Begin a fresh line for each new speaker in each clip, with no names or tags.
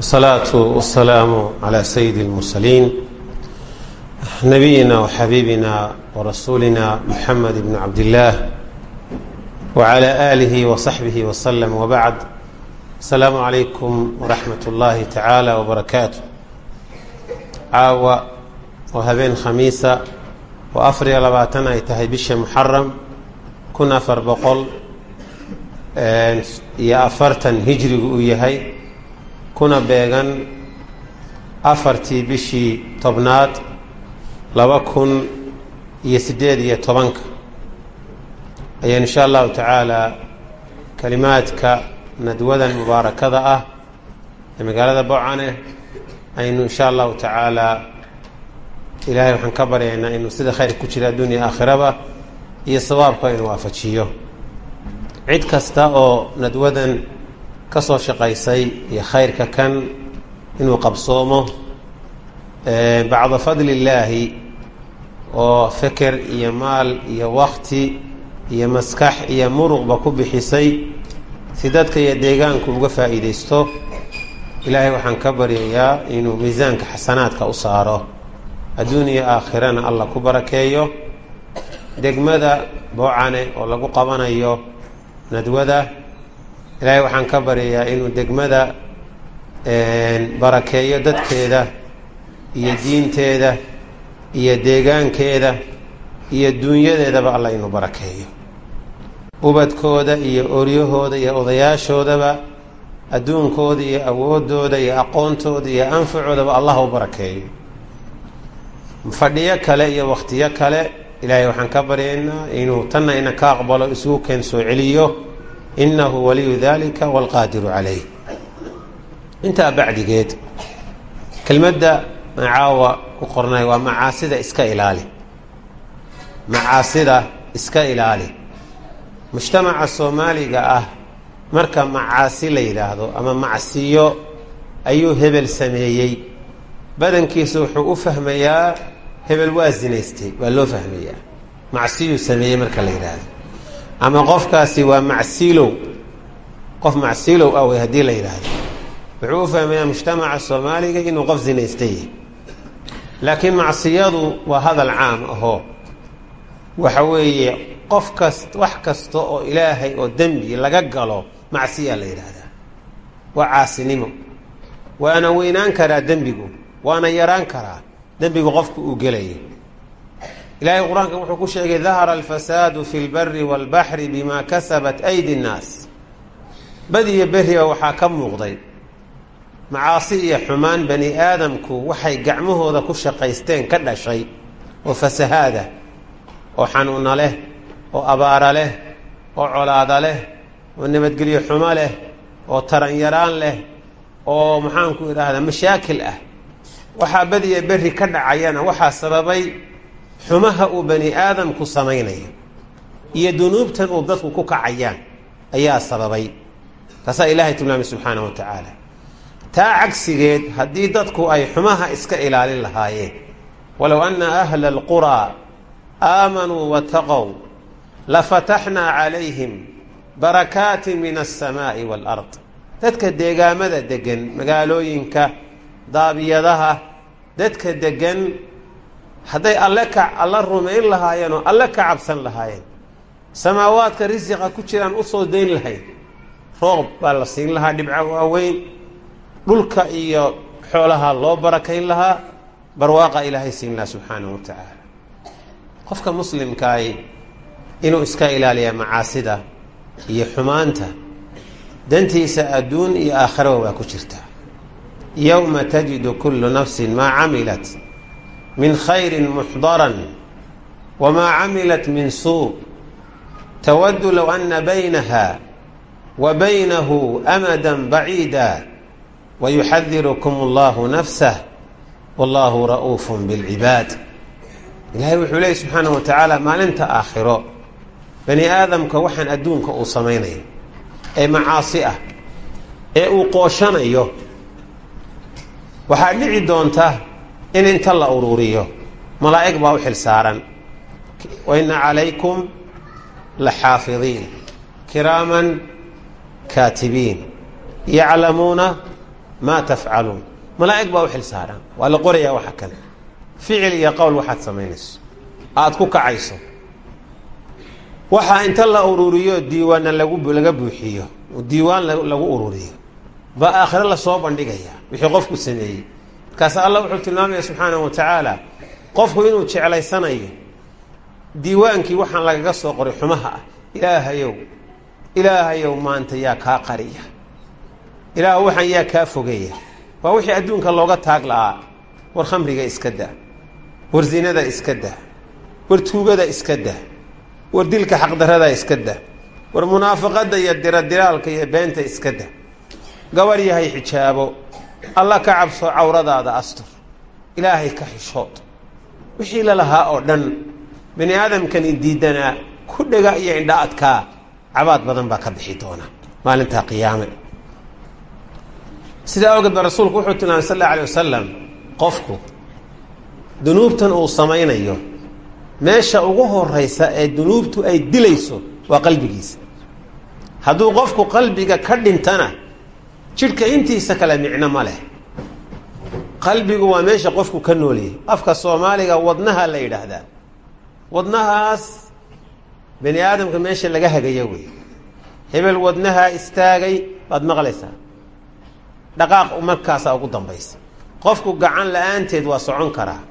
والصلاة والسلام على سيد المرسلين نبينا وحبيبنا ورسولنا محمد بن عبد الله وعلى آله وصحبه وسلم وبعد السلام عليكم ورحمة الله تعالى وبركاته caawa oo habeen khamiisa oo afar iyo labaatan ay tahay bisha muxaram kun afar kuna beegan afartii bishii tobnaad laba kun iyo siddeed iyo tobanka. Ayaan insha allahu tacaala kalimaadka nadwadan mubaarakada ah ee magaalada bocane aynu insha allahu tacaalaa ilaahay waxaan ka baryaynaa inuu sida khayr ku jira adduuniya aakhiraba iyo sawaabka inuu waafajiyo. Cid kasta oo nadwadan ka soo shaqaysay iyo khayrka kan inuu qabsoomo bacda fadli illaahi oo feker iyo maal iyo wakti iyo maskax iyo muruqba ku bixisay si dadka iyo deegaanku uga faa'iidaysto ilaahay waxaan ka baryayaa inuu miisaanka xasanaadka u saaro. Adduuniya aakhirana allah ku barakeeyo. Degmada boocane oo lagu qabanayo nadwada ilaahay waxaan ka baryayaa inuu degmada barakeeyo dadkeeda iyo diinteeda iyo deegaankeeda iyo duunyadeedaba allah inuu barakeeyo. Ubadkooda iyo oryahooda iyo odayaashoodaba adduunkooda iyo awoodooda iyo aqoontooda iyo anfacoodaba allah u barakeeyo. Fadhiyo kale iyo wakhtiyo kale ilaahay waxaan ka baryaynaa inuu tanna ina ka aqbalo isugu keen soo celiyo innahu waliyu dalika waalqaadiru calayh intaa bacdigeed kelmadda macaawa ku qornay waa macaasida iska ilaali macaasida iska ilaali mujtamaca soomaaliga ah marka macaasi la yidhaahdo ama macsiyo ayuu hebel sameeyey badankiisa wuxuu u fahmayaa hebel waa zinaystay waa loo fahmayaa macsiyuu sameeyey marka la yidhaahdo ama qofkaasi waa macsiilow. Qof macsiilow ah wey haddii la yidhaahdo. Wuxuu u fahmayaa mujtamaca soomaaliga inuu qof zinaystay. Laakiin macsiyadu waa hadal caam ahoo waxa weeye qof kas wax kasta oo ilaahay oo dembi laga galo macsiyaa la yidhaahdaa. Waa caasinimo. Waana weynaan karaa dembigu. Waana yaraan karaa. Dembigu qofku uu gelayo ilaahay qur'aanka wuxuu ku sheegay dahara alfasaadu fi lbari waalbaxri bima kasabat aydi nnaas badiyo beriba waxaa ka muuqday. Macaasi iyo xumaan bani aadamku waxay gacmahooda ku shaqaysteen ka dhashay oo fasahaada oo xanuuna leh oo abaara leh oo colaada leh oo nabadgelyo xumo leh oo taranyaraan leh oo maxaanku idhaahdaa mashaakil ah. Waxaa badiya berri ka dhacayana waxaa sababay xumaha uu bani aadamku samaynayo iyo dunuubtan uu dadku ku kacayaan ayaa sababay. Taasaa ilaahay tilmaamay subxaana wa tacaala. Taa cagsigeed haddii dadku ay xumaha iska ilaalin lahaayeen walow anna ahla alquraa aamanuu wataqow lafataxnaa calayhim barakaatin min alsamaa'i waalard dadka deegaamada deggan magaalooyinka daabiyadaha dadka deggan hadday alle ka alla rumayn lahaayeen oo alle ka cabsan lahaayeen. Samaawaadka risiqa ku jiraan u soo dayn lahayd roob baa la siin lahaa dhibco waaweyn. Dhulka iyo xoolaha loo barakayn lahaa. Barwaaqa ilaahay siin lahaa subxaanahu wa tacaala. Qofka muslimkaahi inuu iska ilaaliya macaasida iyo xumaanta dantiisa adduun iyo aakhiraba waa ku jirtaa yowma tajidu kullu nafsin maa camilat min khayrin muxdaran wamaa camilat min suu. Tawaddu low anna baynaha wa baynahu amadan baciida wayuxadirukum allahu nafsah wallahu ra'uufun bilcibaad. Ilaahay wuxuu leeyay subxaanahu wa tacaala maalinta aakhiro bani aadamka waxaan adduunka uu samaynayo ee macaasi ah ee uu qooshanayo waxaa dhici doonta in inta la ururiyo. Malaa'ig baa u xil saaran. Wa inna calaykum la xaafidiin. Kiraaman kaatibiin. Yaclamuuna maa tafcaluun. Malaa'ig baa u xil waa la qorayaa waxa kale. Ficil iyo qowl waxaad samaynayso. Aada ku kacayso. Waxaa inta la ururiyo diiwaanna lagu laga buuxiyo. Diiwaan lagu ururiyo. Baa aakhire la soo bandhigayaa. Wixii qofku sameeyey markaas allah wuxuu tilmaamaya subxaanahu wa tacaala qofku inuu jeclaysanayo diiwaankii waxaan lagaga soo qoray xumaha ah. Ilaahayow ilaahayow maanta yaa kaa qariya. Ilaah waxaan yaa kaa fogeeya. Waa wixii adduunka looga taag la'aa. War khamriga iska daa. War zinada iska daa. War tuugada iska daa. War dilka xaqdarada iska daa. War munaafaqadda iyo diradiraalka iyo beenta iska daa. Gabar yahay xijaabo alla ka cabso cawradaada astur. Ilaahay ka xishood. Wixii la lahaa oo dhan bani aadamkani diidanaa ku dhega iyo indha adkaa cabaad badan baa ka bixi doona maalintaa qiyaame. Sidaa awgeed ba rasuulku wuxuu tilmaamay sal alla alay wasalam qofku dunuubtan uu samaynayo meesha ugu horeysa ee dunuubtu ay dilayso waa qalbigiisa. Hadduu qofku qalbiga ka dhintana jidhka intiisa kale micno ma leh. Qalbigu waa meesha qofku ka noolyahay. Afka soomaaliga wadnaha la yidhaahdaa. Wadnahaas bani aadamka meesha laga hagayo wey hebel wadnahaa istaagay baad maqlaysaa. Dhaqaaq markaasaa ugu dambaysa. Qofku gacan la'aanteed waa socon karaa.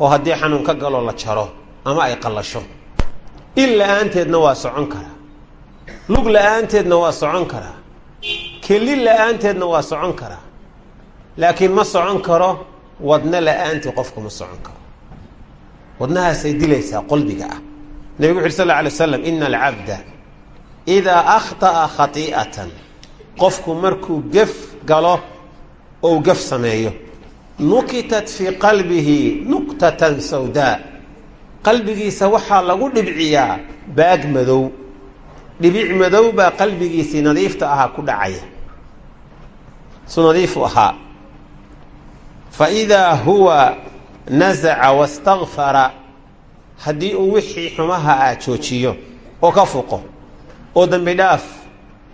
Oo haddii xanuun ka galoo la jaro ama ay qallasho. Il la'aanteedna waa socon karaa. Lug la'aanteedna waa socon karaa keli la'aanteedna waa socon karaa laakiin ma socon karo wadna la'aantii qofku ma socon karo. Wadnahaasay dilaysaa qalbiga ah. Nebigu wuxu uri sal lla alay waslam ina alcabda idaa akhطa'a khati'atan. Qofku markuu gef galo ou gef sameeyo. Nukitat fii qalbihi nuqtatan sawdaa. Qalbigiisa waxaa lagu dhibciyaa baag madow. Dhibic madow baa qalbigiisii nadiifta ahaa ku dhacaya su nadiifu ahaa. Fa idaa huwa nasaca wastakfara haddii uu wixii xumaha ah joojiyo oo ka fuqo oo dembi dhaaf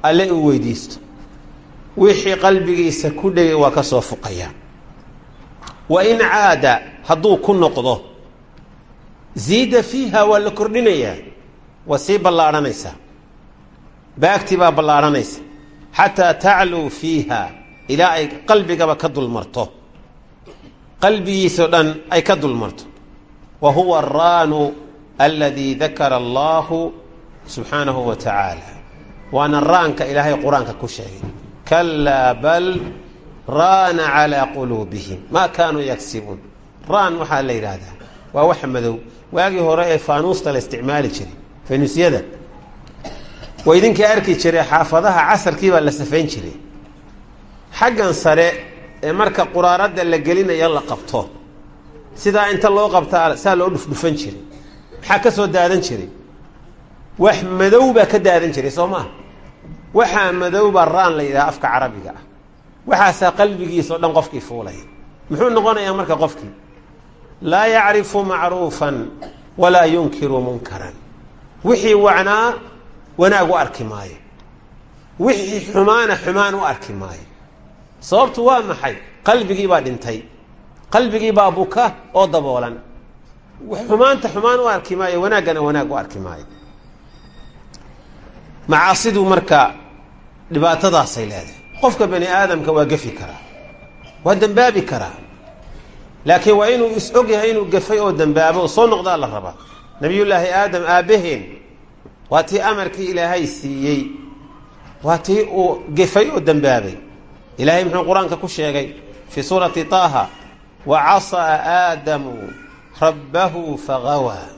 alle uu weydiisto. Wixii qalbigiisa ku dhegay waa ka soo fuqaya. Wa in caada hadduu ku noqdo ziida fiiha waa la kordhinayaa. Waa sii ballaadhanaysaa. Baagtii baa ballaadhanaysa. Xataa tacluu fiiha ilaa ay qalbigaba ka dulmarto. Qalbigiisao dhan ay ka dulmarto. Wa huwa araanu aladii dakara allahu subxaanahu wa tacaala. Waana raanka ilaahay qur'aanka ku sheegay. Kalaa bal raana calaa quluubihim. Maa kaanuu yagsibuun raan waxaa la yidhaahdaa. Waa wax madow. Waagii hore ee faanuusta la isticmaali jiray faynuusyada waa idinkii arki jiray xaafadaha casarkii baa la safayn jiray xaggan sare ee marka quraaradda la gelinayo la qabto. Sidaa inta loo qabtaa saa loo dhufdhufan jiray. Maxaa ka soo daadan jiray? Wax madow baa ka daadan jiray soo maaha waxaa madow baa raan la yidhaha afka carabiga ah. Waxaasaa qalbigiisa o dhan qofkii fuulaya muxuu noqonayaa marka qofkii? Laa yacrifu macruufan walaa yunkiru munkaran. Wixii wacnaa wanaag u arki maayo. Wixii xumaana xumaan u arki maayo sababtu waa maxay? qalbigii baa dhintay. qalbigii baa buka oo daboolan. xumaanta xumaan u arki maayo wanaaggana wanaag u arki maayo. macaasidu marka dhibaatadaasay leedahay. qofka bani aadamka waa gefi karaa waa dembaabi karaa. laakiin waa inuu is og yahay inuu gefay oo dembaabo soo noqdaa la rabaa. nabiyullaahi aadam aabbaheen waa tii amarkii ilaahay siiyey waa tii uu gefay oo dembaabay ilaahay muxuu qur'aanka ku sheegay fii suurati taaha wa casaa aadamu rabbahu fagawaa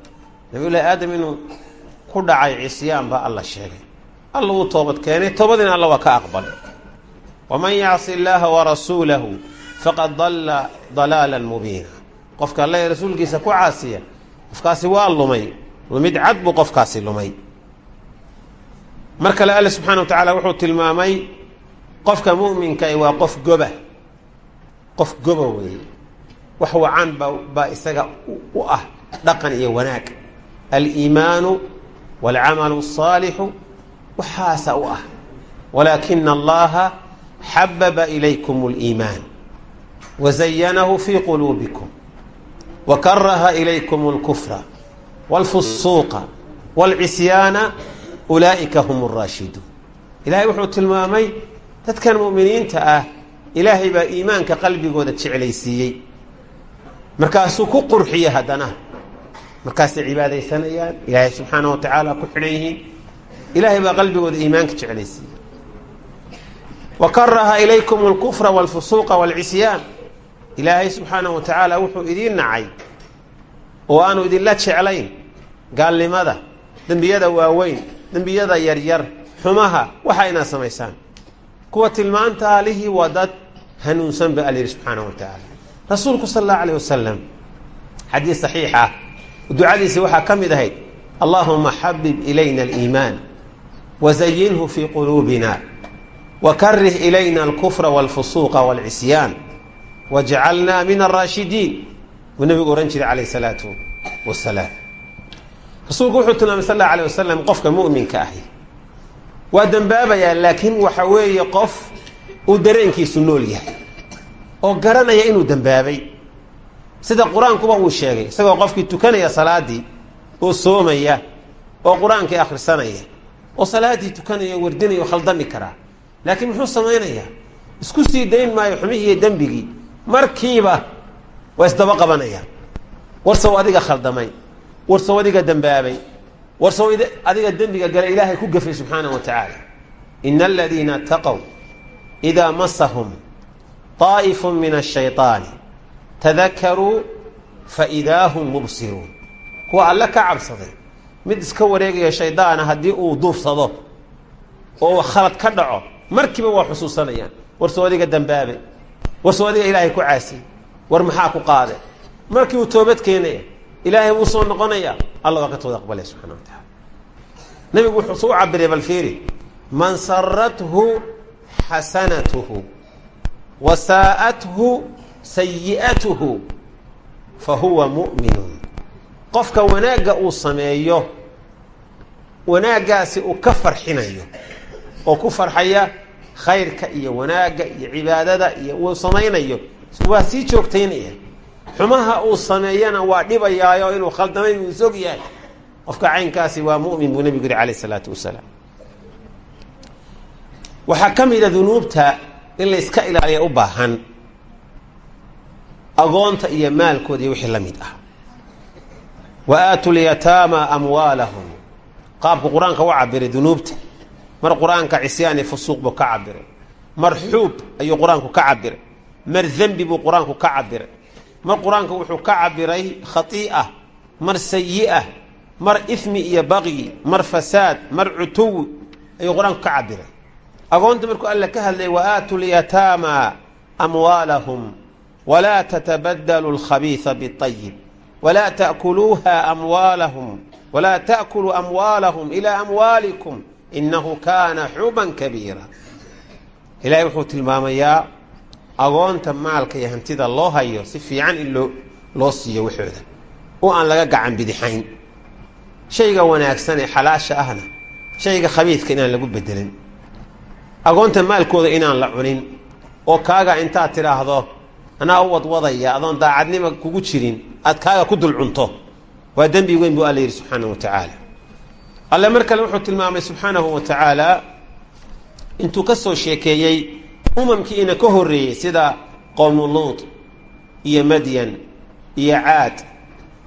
nabiyullahi aadam inuu ku dhacay cisyaan baa alla sheegay. Alla uu toobad keenay toobadiina alla waa ka aqbalay. Waman yacsi illaaha warasuulahu faqad dalla dalaalan mubiina. Qofka alla rasuulkiisa ku caasiya qofkaasi waa lumay. Lumid cad buu qofkaasi lumay. Mar kale alle subxaana wa tacaala wuxuu tilmaamay qofka mu'minka waa qof goba qof goba weeye wax wacan ba baa isaga u ah dhaqan iyo wanaag aliimaanu waalcamalu الصaalixu waxaasa u ah walaakina allaha xababa ilaykum اliimaan wazayanahu fii quluubikum wakaraha ilaykum اlkufra wاlfusuuqa wاlcisyaana ulaa'ika hum اraashiduun ilaahay wuxuu tilmaamay dadkan mu'miniinta ah ilaahay baa iimaanka qalbigooda jeclaysiiyey. Markaasuu ku qurxiye haddana. Markaasay cibaadaysanayaan ilaahay subxaana wa tacaala ku xidhan yihiin. Ilaahay baa qalbigooda iimaanka jeclaysiiyey. Wa karaha ilaykum alkufra walfusuuqa walcisyaan ilaahay subxaana wa tacaala wuxuu idiin nacay oo aanu idinla jeclayn gaalnimada dembiyada waaweyn dembiyada yaryar xumaha waxa inaad samaysaan kuwa tilmaanta alihii waa dad hanuunsan ba alyidhi subxaana wa tacaala rasuulku sal allahu alayh wasalam xadiis saxiix ah ducadiisa waxaa ka mid ahayd allahuma xabib ilayna aliimaan wazayinhu fii quluubina wakarih ilayna alkufra walfusuuqa walcisyaan wajcalna min alraashidiin buu nabigu ohan jiray calayh salaatu wasalaam rasuulku wuxuu tilmaamay sal allahu alay wasalam qofka mu'minka ahi waa dembaabayaa laakiin waxa weeye qof uu dareenkiisu nool yahay oo garanaya inuu dembaabay sida qur'aankuba uu sheegay isagoo qofkii tukanaya salaadii oo soomaya oo qur'aankii akhrisanaya oo salaaddii tukanaya wardinaya o khaldami karaa laakiin muxuu samaynayaa? Isku sii dayn maayo xumihii iyo dembigii. Markiiba waa isdaba qabanayaan warsaw adiga khaldamay. Warsaw adiga dembaabay warso adiga dembiga gala ilaahay ku gafay subxaana wa tacaala. Ina aladiina ataqow idaa masahum طaa'ifu min ashayطaani tadakaruu faidaa hum mubsiruun. Kuwa alle ka cabsaday mid iska wareegaya shaydaana haddii uu duufsado oo khalad ka dhaco markiiba waa xusuusanayaan. Warsaw adiga dambaabe warsaw adiga ilaahay ku caasi war maxaa ku qaade? Markii uu toobad keenaya ilaahay wuu soo noqonaya alla waa ka tooda aqbalaya subxana wa taala nabigu wuxuu suu cabiray bal fiiri man sarathu xasanatuhu wa saa'athu sayi'atuhu fa huwa mu'minun. Qofka wanaagga uu sameeyo wanaaggaasi uu ka farxinayo oo ku farxaya khayrka iyo wanaagga iyo cibaadada iyo uu samaynayo waa sii joogtaynaya xumaha uu sameeyana waa dhibayaayo inuu khaldamay uu isog yahay. Qofka caynkaasi waa mu'min buu nebigu yihi alayh isalaatu wasalaam. Waxaa ka mida dunuubta in la iska ilaaliya u baahan agoonta iyo maalkooda iyo wixii la mid ah. Wa aatu lyataama amwaalahum. Qaabku qur'aanka u cabiray dunuubta. Mar qur'aanka cisyaani fusuuq buu ka cabiray mar xuub ayuu qur'aanku ka cabiray mar dembi buu qur'aanku ka cabiray mar qur'aanku wuxuu ka cabiray khatii'a mar sayi'a mar ismi iyo baqyi mar fasaad mar cutuwi ayuu qur'aanku ka cabiray agoonta markuu alle ka hadlay wa aatu lyataama amwaalahum walaa tatabadalu alkhabiisa biayib walaa taakuluuha amwaalahum walaa taakuluu amwaalahum ilaa amwaalikum inahu kaana xuban kabiira. Ilaahay wuxuu tilmaamayaa agoonta maalka iyo hantida loo hayo si fiican in loo loo siiyo waxooda oo aan laga gacan bidixayn. Shayga wanaagsan ee xalaasha ahna shayga khabiidka inaan lagu bedelin agoonta maalkooda inaan la cunin oo kaaga intaad tidhaahdo anaa u wadwadaya adoon daacadnima kugu jirin aad kaaga ku dul cunto. Waa dembi weyn buu alla yidhi subxaanahu wa tacaala. Alle mar kale wuxuu tilmaamay subxaanahu wa tacaala intuu ka soo sheekeeyey umamkii ina ka horreeyey sida qowmu luut iyo madyan iyo caad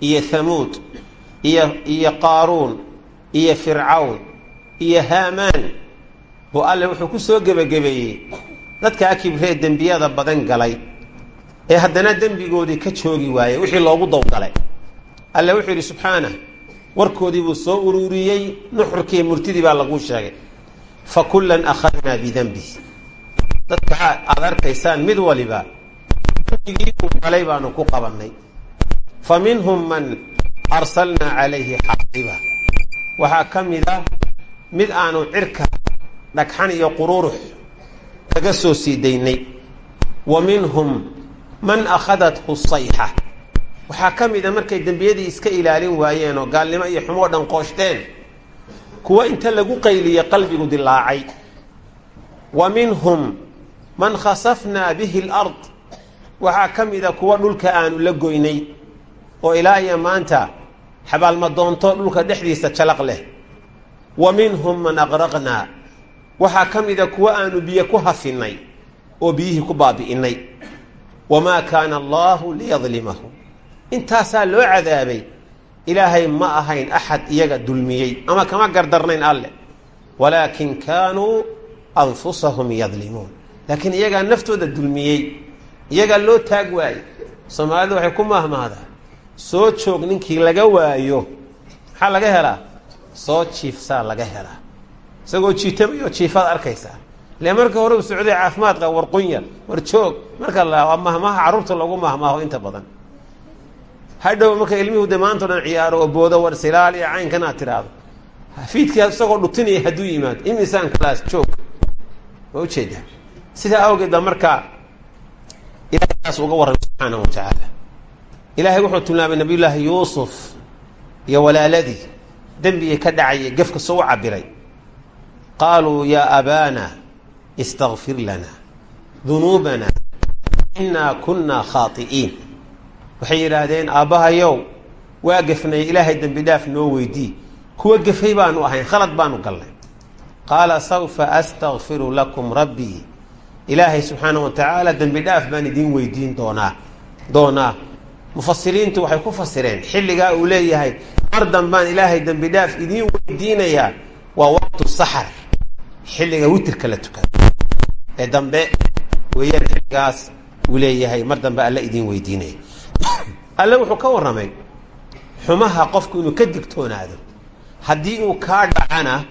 iyo hamuud iyo iyo qaaruun iyo fircawn iyo haamaan. Buu alle wuxuu ku soo gebagabeeyey dadkaa kibree dembiyada badan galay ee haddana dembigoodii ka joogi waayey wixii loogu dowgalay alle wuxuu yidhi subxaanah warkoodii buu soo ururiyey nuxurkii murtidii baa laguu sheegay. Fa kullan akhadnaa bidenbih dadka aad arkaysaan mid waliba. Uu galay baanu ku qabannay. Fa minhum man arsalnaa calayhi xaasiba waxaa ka mid a mid aanu cirka dhagxan iyo qururux kaga soo sii daynay. Wa minhum man akhadathu sayxa waxaa ka mid a markay dembiyadii iska ilaalin waayeen oo gaalnimo iyo xumoo dhan qooshteen kuwa inta lagu qayliyey qalbigu dilaacay wa minhum man khasafnaa bihi alard. Waxaa ka mida kuwa dhulka aanu la goynay. Oo ilaa iyo maanta xabaalmadoonto dhulka dhexdiisa jalaq leh. Wa minhum man aqraqnaa waxaa ka mida kuwa aanu biyo ku hafinay oo biyihii ku baabi'inay. Wamaa kaana allaahu liyadlimahum intaasaa loo cadaabay ilaahay ma ahayn axad iyaga dulmiyey ama kama gardarnayn alleh walaakin kaanuu anfusahum yadlimuun laakiin iyagaa naftooda dulmiyey iyagaa loo taag waayey. Soomaalida waxay ku mahmahdaa soo joog ninkii laga waayo maxaa laga helaa? Soo jiifsaa laga helaa. Isagoo jiitamayo jiifaad arkaysaa. Ile marka hore u socday caafimaadka war qunyar war joog marka la mahmaha carruurta lagu mahmaaho inta badan. Hadhow marka ilmihu de maanta o dhan ciyaaro oo boodo war silaal iyo caynkan tiraahdo. Fiidkii isagoo dhutinaya hadduu yimaado imisaan kalaas joog. Waa u jeedaa sidaa awgeed baa markaa ilahay uga warramay subxaanahu wa tacaala. Ilaahay wuxuu tilmaamay nabiy llaahi yuusuf iyo walaaladii. Dembigii ka dhacayay gefka soo u cabiray qaaluu yaa abaana istakfir lana dunuubana inaa kunaa khaai'iin waxay yidhaahdeen aabbahayow waa gefnay ilaahay dembi dhaaf noo weydii. Kuwa gefay baanu ahayn khalad baanu galnay. Qaala sawfa astakfiru lakum rabbii ilaahay subxaana wa tacaala dembi dhaaf baan idiin weydiin doonaa. Doonaa. Mufasiriintu waxay ku fasireen xilligaa uu leeyahay mar dambaan ilaahay dembi dhaaf idiin weydiinayaa waa waqtu saxar. Xilliga witirka la tukado. Ee dambe weeyaan xilligaas uu leeyahay mar dambe alla idiin weydiinaya alle wuxuu ka warramay xumaha qofku inuu ka digtoonaado. Haddii uu kaa dhacana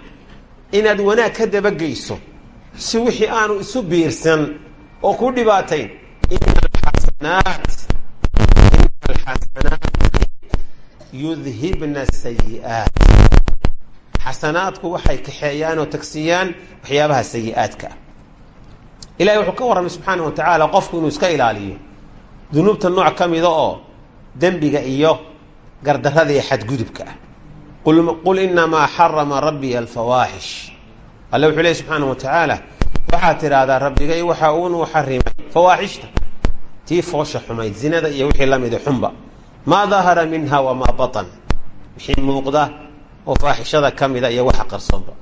inaad wanaag ka dabageyso si wixii aanu isu biirsan oo ku dhibaatayn. Ina alxasanaat ina alxasanaat yudhibna sayi'aat. Xasanaadku waxay kaxeeyaan oo tagsiyaan waxyaabaha sayi-aadka. Ah ilahay wuxuu ka warramay subxaana wa tacaala qofku inuu iska ilaaliyo. Dunuubta nooc ka mida oo dembiga iyo gardarada iyo xadgudubka. Ah qul inamaa xarama rabbiya alfawaaxish alle wuxuu leey subxaana wa tacaala waxaad tidhaahdaa rabbigay waxa uunuu xarimay fawaaxishta tii foosha xumayd zinada iyo wixii la mida xunba maa dahara minha wamaa batan wixii muuqda oo faaxishada ka mida iyo waxa qarsoonba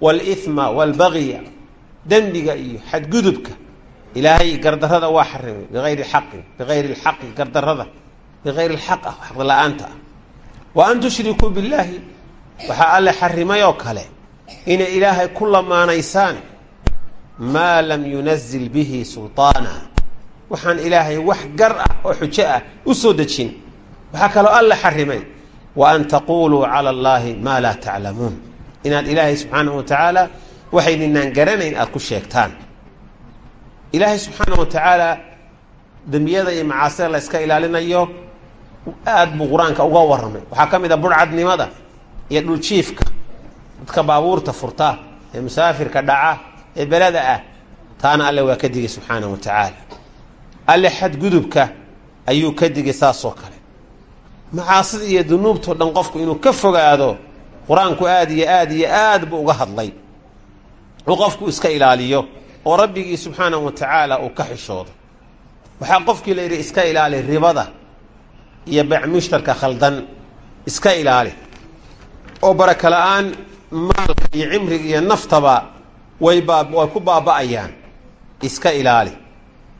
wاlإثma wاlbagya dembiga iyo xadgudubka ilaahay gardarada waa xarimay biayri xaqin biayri اlxaqi gardarada biayri اlxaq ah xaq la-aanta ah wa an tushrikuu biاllaahi waxaa alle xarimay oo kale inay ilaahay ku lamaanaysaan maa lam yunazil bihi sulطaana waxaan ilaahay wax gar ah oo xujo ah u soo dejin. Waxaa kaloo alle xarimay wa an taquluu cala allahi maa laa taclamuun inaad ilaahay subxaanahu wa tacaala waxaydinaan garanayn aada ku sheegtaan. Ilaahay subxaanahu wa tacaala dembiyada iyo macaasida la yska ilaalinayo aad buu qur'aanka uga warramay. Waxaa ka mid a burcadnimada iyo dhuljiifka dadka baabuurta furta ee musaafirka dhaca ee belada ah taana alle waa ka digay subxaanahu wa tacaala. Alle xadgudubka ayuu ka digay saasoo kale. Macaasida iyo dunuubtao dhan qofku inuu ka fogaado qur'aanku aad iyo aad iyo aad buu uga hadlay. Uu qofku iska ilaaliyo oo rabbigii subxaanahu wa tacaala uu ka xishoodo. Waxaa qofkii la yidhi iska ilaali ribada iyo becmushtarka khaldan iska ilaali. Oo baraka la'aan maalka iyo cimriga iyo naftaba way baa way ku baaba'ayaan. Iska ilaali.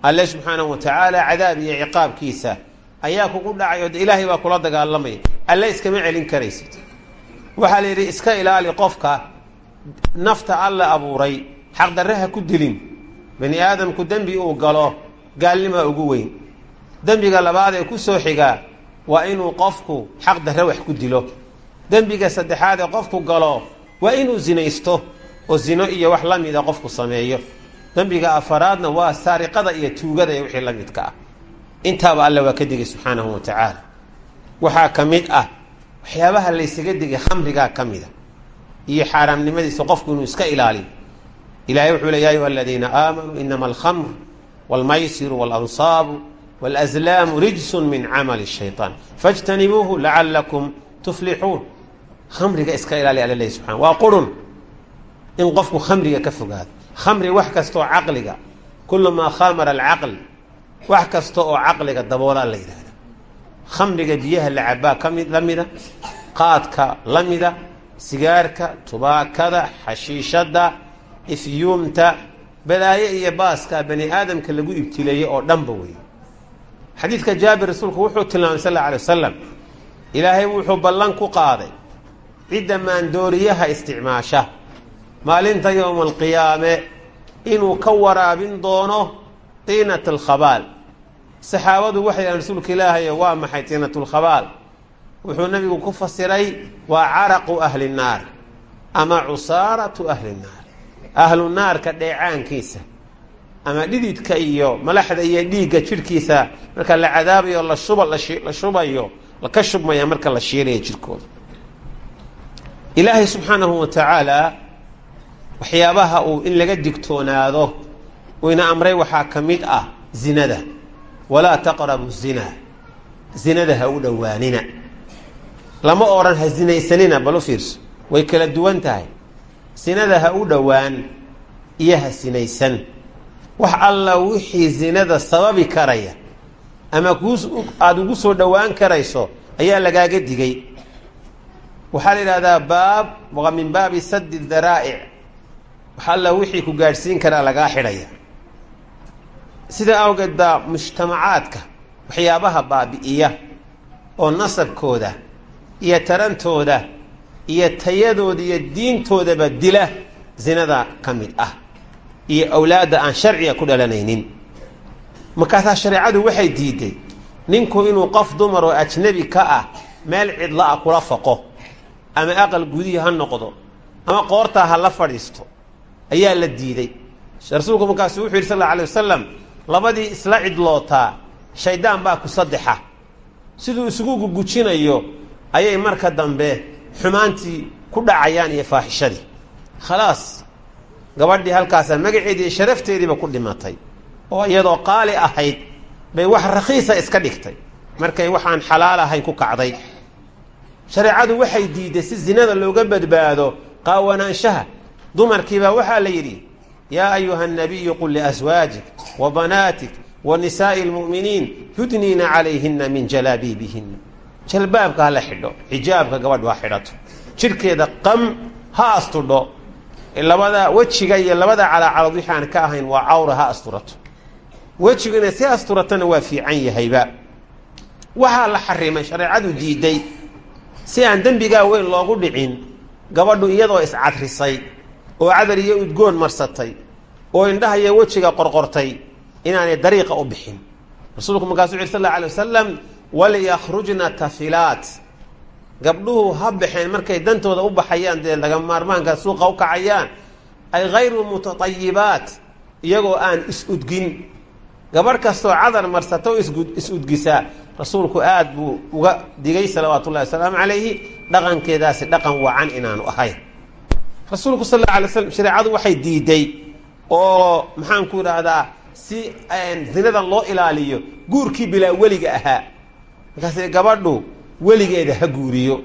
Alle subxaanahu wa tacaala cadaab iyo ciqaabkiisa ayaa kugu dhacay oo de ilaahay baa kula dagaalamaya alle iskama celin karaysid. Waxaa la yidhi iska ilaali qofka nafta alle abuuray xaqdarre ha ku dilin. Bani aadamku dembi uu galo gaalnimaa ugu weyn. Dembiga labaad ee ku soo xigaa waa inuu qofku xaq darre wax ku dilo. Dembiga saddexaad ee qofku galo waa inuu zinaysto oo zino iyo wax la mida qofku sameeyo. Dembiga afaraadna waa saariqada iyo tuugada ee wixii la midka ah. Intaaba alla waa ka digay subxaanahu wa tacaala. Waxaa ka mid ah waxyaabaha laysaga digay khamrigaa ka mida iyo xaaraamnimadiisa qofku inuu iska ilaaliyo ilahay wuxuu le ayuha aladiina aamanuu inama alkhamr walmaysiru walansaabu walaslaamu rijsun min camali shayطaan fajtanibuuhu lacalakum tuflixuun khamriga iska ilaaliya alla lehy subxana waa qurun. In qofku khamriga ka fogaado. Khamri wax kastoo caqliga kullu maa khamara alcaql. Wax kasta oo caqliga daboolaa la yidhahda khamriga biyaha la cabaa kami la mida qaadka la mida sigaarka tubaakada xashiishadda ifyuumta balaaye iyo baaska bani aadamka lagu ibtileeyey oo dhanba wey xadiidka jaabir rasuulku wuxuu tilmaamay sal alla alay wasalam ilaahay wuxuu ballan ku qaaday cidda maandooriyaha isticmaasha. Maalinta yowma alqiyaame inuu ka waraabin doono tiinat alkhabaal saxaabadu waxay dhahan rasuulka ilaahayo waa maxay tiinat lkhabaal wuxuu nabigu ku fasiray waa caraqu ahli nnaar ama cusaaratu ahli nnaar ahlu naarka dheecaankiisa ama dhididka iyo malaxda iyo dhiigga jidhkiisa marka la cadaabayo la shuba la shubayo laka shubmaya marka la shiilaya jidhkooda ilaahay subxaanahu wa tacaala waxyaabaha uu in laga digtoonaado uu ina amray waxaa ka mid ah zinada. Walaa taqrabu zina. Zinada ha u dhowaanina. Lama odhan ha zinaysanina bal u fiirso. Way kala duwan tahay. Sinada ha u dhowaan iyo ha sinaysan. Wax alla wixii zinada sababi karaya ama aada ugu soo dhowaan karayso ayaa lagaaga digay waxaa la yidhahdaa baab waa min baabi sadi daraa'ic wax alla wixii ku gaadhsiin karaa lagaa xidhaya. Sida awgeed baa mujtamacaadka waxyaabaha baabi'iya oo nasabkooda iyo tarantooda iyo tayadooda iyo diintoodaba dila zinada ka mid ah iyo awlaadda aan sharciga ku dhalanaynin. Markaasaa shareecadu waxay diiday ninku inuu qof dumar oo ajnabi ka ah meel cidla ah kula faqo ama aqal gudihii ha noqdo ama qoortaa ha la fadhiisto ayaa la diiday. Rasuulku markaasu wuxuu yidhi sal alla alay wasalam labadii isla cidlootaa shaydaan baa ku saddexa. Siduu isugu gugujinayo ayay marka dambe xumaantii ku dhacayaan iyo faaxishadii khalaas gabadhii halkaasaa magaceedii iyo sharafteediiba ku dhimatay oo iyadoo qaali ahayd bay wax rakhiisa iska dhigtay. Markay waxaan xalaal ahayn ku kacday shareecadu waxay diiday si zinada looga badbaado qaawanaanshaha dumarkiibaa waxaa la yidhi yaa ayuha nabiyu qul liaswaajik wa banaatik wa nisaa'i lmu'miniin yudniina calayhina min jalaabiibihina jalbaabka ha la xidho xijaabka gabadhu ha xidhato. Jidhkeeda qam ha astudho. Labada wejiga iyo labada calaacalood wixii aan ka ahayn waa cawra ha asturato. Wejigu si asturatana waa fiican yahayba. Waxaa la xarimay shareecadu diiday si aan dembigaa weyn loogu dhicin gabadhu iyadoo iscadrisay oo cadar iyo udgoon marsatay oo indhaha iyo wejiga qorqortay inaanay dariiqa u bixin. Rasuulku markaasuu yuri sal alla alay wasalam waliyakhrujna tafilaat. Gabdhuhu ha baxeen markay dantooda u baxayaan dee laga maarmaanka suuqa u kacayaan. Ay hayru mutatayibaat iyagoo aan is-udgin gabadh kastoo cadar marsata oo is-udgisaa rasuulku aad buu uga digay salawaatu ullahi wasalaamu calayhi dhaqankeedaasi dhaqan wacan inaanu ahayn. Rasuulku sal alla alay shareecadu waxay diiday oo maxaanku idhaahdaa si zinadan loo ilaaliyo guurkii bilaa weliga ahaa. Markaas gabadhu weligeeda ha guuriyo.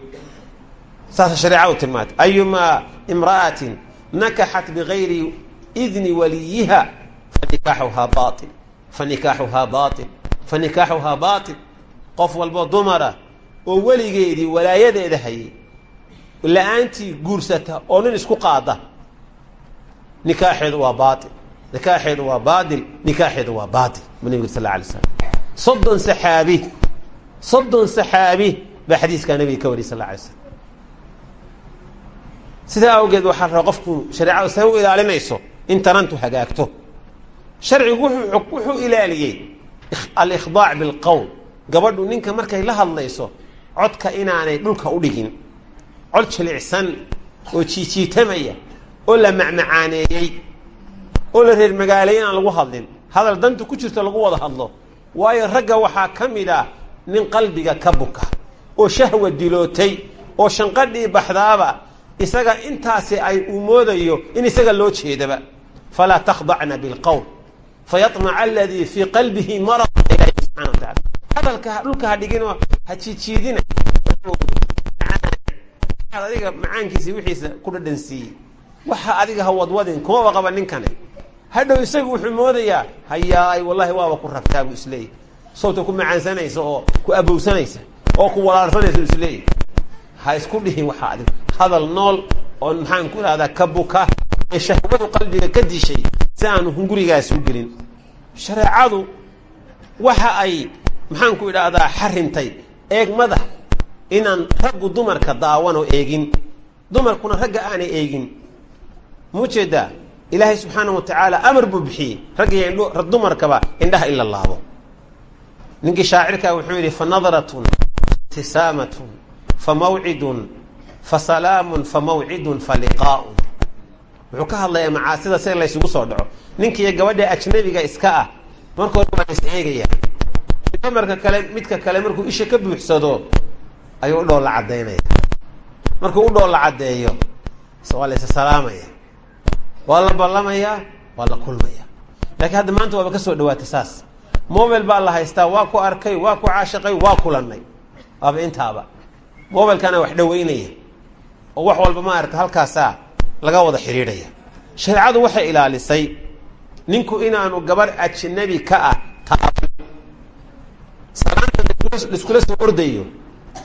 Saasa shareecadu tilmaantay ayumaa imra'atin nakaxat bigayri idni waliyiha fanikaaxuhaa bail fanikaaxuhaa bail fanikaaxuhaa baatil qof walbo dumara oo weligeedii walaayadeeda hayay. la'aantii guursata oo nin isku qaada nikaaxeedu waa baail nikaaxeedu waa baadil nikaaxeedu waa baatil bu nabig sal la alay slam soddon saxaabi soddon saxaabi baa xadiiskaa nabiga ka wariyay sal la alay slam sidaa awgeed waxaa raba qofku shareecadu say u ilaalinayso in tarantu hagaagto sharcigu wuxuu ilaaliyey alikhbaac bilqowl. Gabadhu ninka markay la hadlayso codka inaanay dhulka u dhigin cod jilicsan oo jiijiitamaya oo la macmacaaneeyey oo la reer magaaleey inaan lagu hadlin. Hadal danta ku jirto lagu wada hadlo. Waayo ragga waxaa ka mid ah nin qalbiga ka buka oo shahwa dilootay oo shanqadhii baxdaaba isaga intaasi ay uu moodayo in isaga loo jeedaba. Falaa takhdacna bilqowl fayaطmaca aladii fii qalbihi marad ilahi subxana wa taala hadalka dhulka ha dhiginoo ha jiijiidina adiga macaankiisa wixiisa ku dhadhansiiyey waxa adiga ha wadwadin kumaba qaba ninkane hadhow isagu wuxuu moodayaa hayaay wallahi waaba ku rabtaa buu isleeyahy sawta ku macaansanaysa oo ku abowsanaysa oo ku walaalsanaysa u isleeyahy ha isku dhihin waxaa adig hadal nool oo maxaan ku ihahdaa ka buka ee shahwadu qalbiga ka dishay si aanu hungurigaas u gelin. Shareecadu waxa ay maxaan ku idhaahdaa xarintay. Eegmada inaan raggu dumarka daawan oo eegin. Dumarkuna ragga aanay eegin. Muu jeedaa ilaahay subxaana wa tacaala amar buu bixiyey. Raggiyo indho dumarkaba indhaha in la laabo. Ninkii shaacirkaa wuxuu yidhi fa ibtisaamatun fa mawcidun fa salaamun fa mawcidun fa liqaa'un wuxuu ka hadlayaa macaasida sida laysugu soo dhaco. Ninkiiyo gabadha ajnabiga iska ah marka hore waa is eegaya dumarka kale midka kale markuu isha ka buuxsado ayuu u dhoolla caddaynaya. Markuu u dhoolla caddeeyo waa la salaamaya. Waa la ballamayaa waa la kulmaya. Laakiin hadda maanta waaba ka soo dhawaatay saas. Mobile baa la haystaa waa ku arkay waa ku caashiqay waa kulannay. Waaba intaaba. Mobilekana wax dhaweynaya oo wax walba ma aragta halkaasaa laga wada xidhiidhaya shareecadu waxay ilaalisay ninku inaanu gabarh ajnabi ka ah taaban salaanta soo ordayo.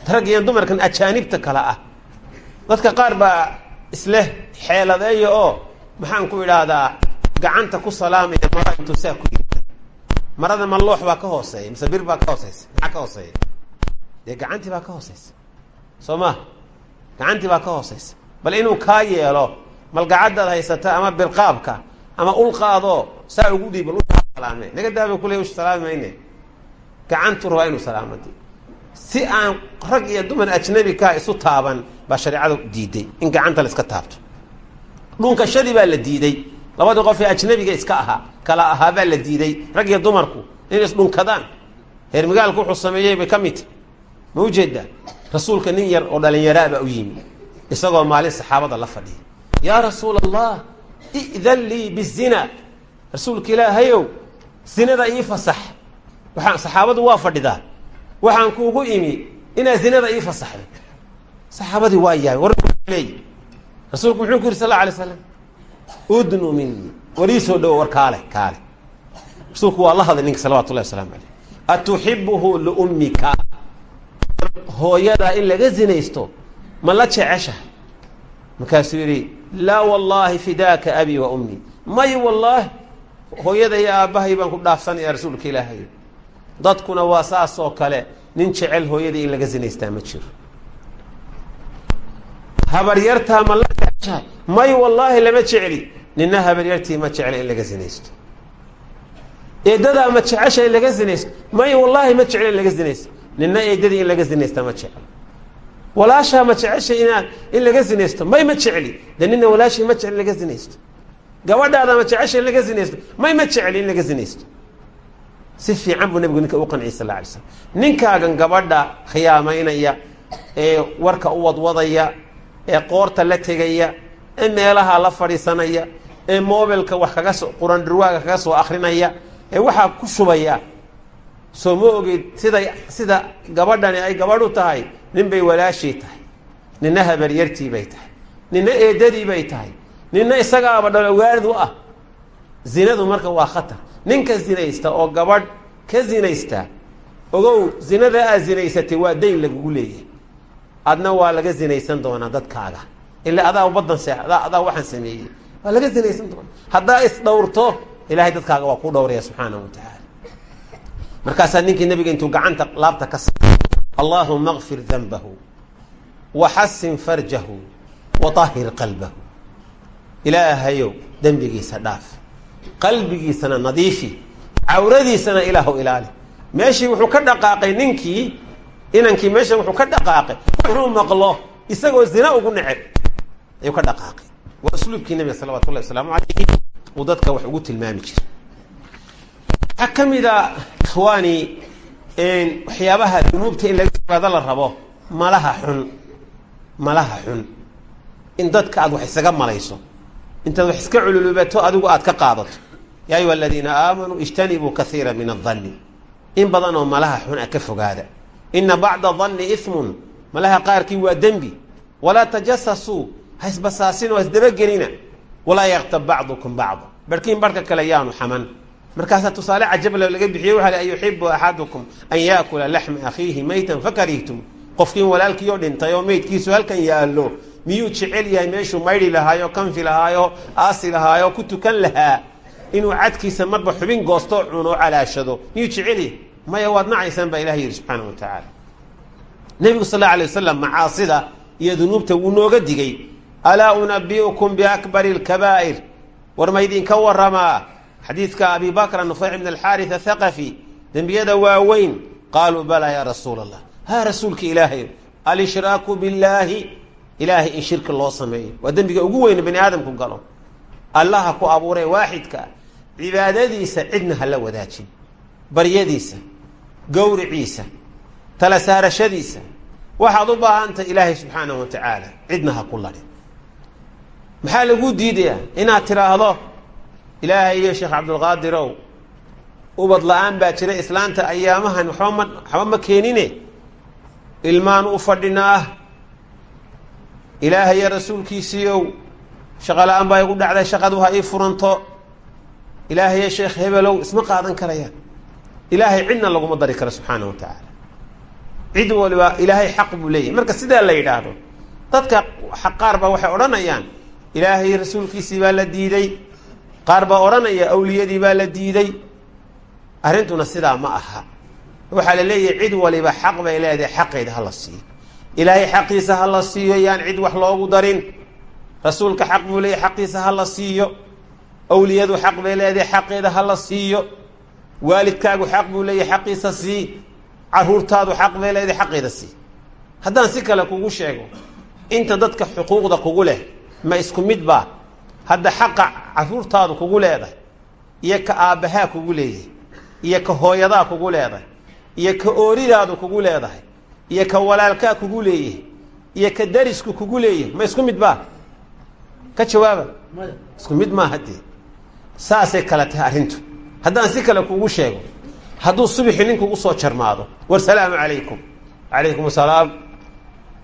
Rag dumarkan ajaanibta kale ah. Dadka qaar baa isleh xeeladeeya oo maxaan ku idhaahdaa gacanta ku salaamaya mara intuu saa ku yiri marada ma baa ka hooseeya mise bir baa ka hooseysa maxaa ka hooseeya? Dee gacantii baa ka hooseysa soo ma? Gacantii baa ka hooseysa bal inuu kaa yeelo malgacadaad haysata ama birqaabka ama ulqaadoo saa ugu dhiib bal salaame. Naga daaba kule u salaami mayne? Gacantu rabaa inuu si aan rag iyo dumar ajnabi kaa isu taaban baa shareecada diiday in gacanta la iska taabto. Dhunkashadii baa la diiday. Labadii qof ee ajnabiga iska ahaa kala ahaa baa la diiday. Rag iyo dumarku inay isdhunkadaan reer magaalku wuxuu sameeyey bay ka mid tahy ma u jeedaa rasuulka nin yar oo dhalinyaraabaa u yimi. Isagoo maalin saxaabada la fadhiya yaa rasuula allah i'dan lii bizina. Rasuulka ilaahayow zinada ii fasax. Waxaan saxaabadu waa fadhidaa. Waxaan kuugu imi inaad zinada ii fasaxdo. Saxaabadii waa yahay war leey. Rasuulku muxuu ku yiri sal la alay slam udnu minii war ii soo dhawo war kaale kaale rasuulku waa la hadlay ninka salawatu llahi wasalaamu aleyh atuxibuhu liummika hooyadaa in laga zinaysto ma la jeceshahay? Markaasuu yidhi laa wallaahi fidaaka abii wa ummii may wallaahi hooyada iyo aabbahay baan ku dhaafsanaya rasuulka ilaahay. Dadkuna waa saas oo kale nin jecel hooyadii in laga zinaystaa ma jiro. Habaryartaa ma la jeceshahay may wallaahi lama jecli. Nina habaryartii ma jecla in laga zinaysto. Eedadaa ma jecesha in laga zinaysto. May wallaahi ma jecla in laga zinaysto. Nina eedadii in laga zinaysta ma jeclo walaashaa ma jecesha inaan in laga zinaysto? May ma jecli? De nina walaashii ma jecli laga zinaysto? Gabadhaada ma jecesha in laga zinaysto? May ma jecli in laga zinaysto? Si fiican buu nabigu ninka u qanciyay sal la alay slam ninkaagan gabadha khiyaamaynaya ee warka u wadwadaya ee qoorta la tegaya ee meelaha la fadhiisanaya ee mobilka wax kaga soo quran dhurwaaga kaga soo akrinaya ee waxaa ku shubaya soo ma ogeyd siday sida gabadhani ay gabadh u tahay nin bay walaashii tahay. Nina habaryartii bay tahay. Nina eedadii bay tahay. Nina isagaaba dhalo waalid u ah. Zinadu marka waa khatar. Ninka zinaysta oo gabadh ka zinaysta ogow zinada aad zinaysatay waa dayn lagugu leeyahay. Adna waa laga zinaysan doonaa dadkaaga. Ila adaa badan see adaa waxaan sameeyey. Waa laga zinaysan doonaa. Haddaa isdhowrto ilahay dadkaaga waa ku dhowraya subxaanahu wa tacaala markaasaa ninkii nabiga intuu gacanta laabta ka sa allahuma kfir danbahu waxasin farjahu waahir qalbahu. Ilaahayow dembigiisa dhaaf. Qalbigiisana nadiifi. Cawradiisana ilaahu ilaali. Meeshii wuxuu ka dhaqaaqay ninkii inankii meesha wuxuu ka dhaqaaqay. Wuxuu maqlo isagoo zina ugu neceb. Ayuu ka dhaqaaqay. Waa usluubkii nabiga salawatu llahi wasalaamu alayhi uu dadka wax ugu tilmaami jiray. Waxaa ka mid a ikhwaani waxyaabaha dunuubta in laga fogaado la rabo malaha xun malaha xun. In dadka aad wax isaga malayso intaad wax iska cululubato adigu aad ka qaadato. Yaa ayuha aladiina aamanuu ijtanibuu kaiira min adanni in badan oo malaha xun a ka fogaada. Ina bacda danni ismun malaha qaarkii waa dembi. Walaa tajasasuu haisbasaasin oo hasdabagelina walaa yaktab bacdukum bacda. Barhkiin barhka kale yaanu xaman markaasaa tusaale cajabla laga bixiyey waxa an yuxibu axadukum an yaakula laxma akhiihi maytan fakarihtum. Qofkiin walaalkiioo dhintay oo meydkiisu halkan yaallo miyuu jecel yahay meeshuu maydhi lahaayo kanfi lahaayo aasi lahaayo ku tukan lahaa inuu cadkiisa marba xubin goostoo cuno calaashado? Miyuu jecel yahay maya waad nacaysaan baa ilahay yidhi subxaana wa tacaala. Nebigu sal alla alay wasalam macaasida iyo dunuubta wuu nooga digay. Alaa unabi'ukum biakbari alkabaa'ir war ma idinka warramaa xadiidka abi bakra nufayc bn alxaaris athaqafi dembiyada waaweyn qaaluu balaa yaa rasuula allah haa rasuulka ilaahay alshraaku billaahi ilaahay in shirki loo sameeyo. Waa dembiga ugu weyne bani aadamku galo. Allaha ku abuuree waaxidka cibaadadiisa cidna ha la wadaajin baryadiisa gowriciisa tala saarashadiisa. Waxaad u baahantay ilaahay subxaanahu wa tacaala cidna ha ku ladhin maxaa lagu diidayaa? Inaad tidhaahdo ilaahay iyo sheekh cabdulqaadirow ubad la'aan baa jira islaanta ayaamahan waxba ma waxba ma keenine? Ilmaan u fadhinaa ilaahayo rasuulkiisiiow shaqo la'aan baa igu dhacday shaqadu ha ii furanto. Ilaahayo sheekh hebelow isma qaadan karayaan. Ilaahay cidna laguma dari karo subxaana wa tacaala cid waliba ilaahay xaq buu leeyahy marka sidaa la yidhaahdo dadka qaar baa waxay odhanayaan ilaahay rasuulkiisii baa la diiday qaar baa odhanaya awliyadii baa la diiday. Arrintuna sidaa ma aha. Waxaa la leeyahay cid waliba xaq bay leedahay xaqeeda ha la siiyo. Ilaahay xaqiisa ha la siiyo yaan cid wax loogu darin. Rasuulka xaq buu leeyahay xaqiisa ha la siiyo. Awliyadu xaq bay leedahay xaqeeda ha la siiyo. Waalidkaagu xaq buu leeyahay xaqiisa sii. Caruurtaadu xaq bay leedahay xaqeeda sii. Haddaan si kale kugu sheego inta dadka xuquuqda kugu leh ma isku mid baa hadda xaqa caruurtaadu kugu leedahay iyo ka aabbahaa kugu leeyahay iyo ka hooyadaa kugu leedahay iyo ka ooridaadu kugu leedahay iyo ka walaalkaa kugu leeyahay iyo ka darisku kugu leeyahay. Ma isku mid baa? Ka jawaaba. Isku mid maa haddee saasay kale tahay arrintu. Haddaan si kale kugu sheego hadduu subixi nin kugu soo jarmaado war salaamu calaykum. Calaykum asalaam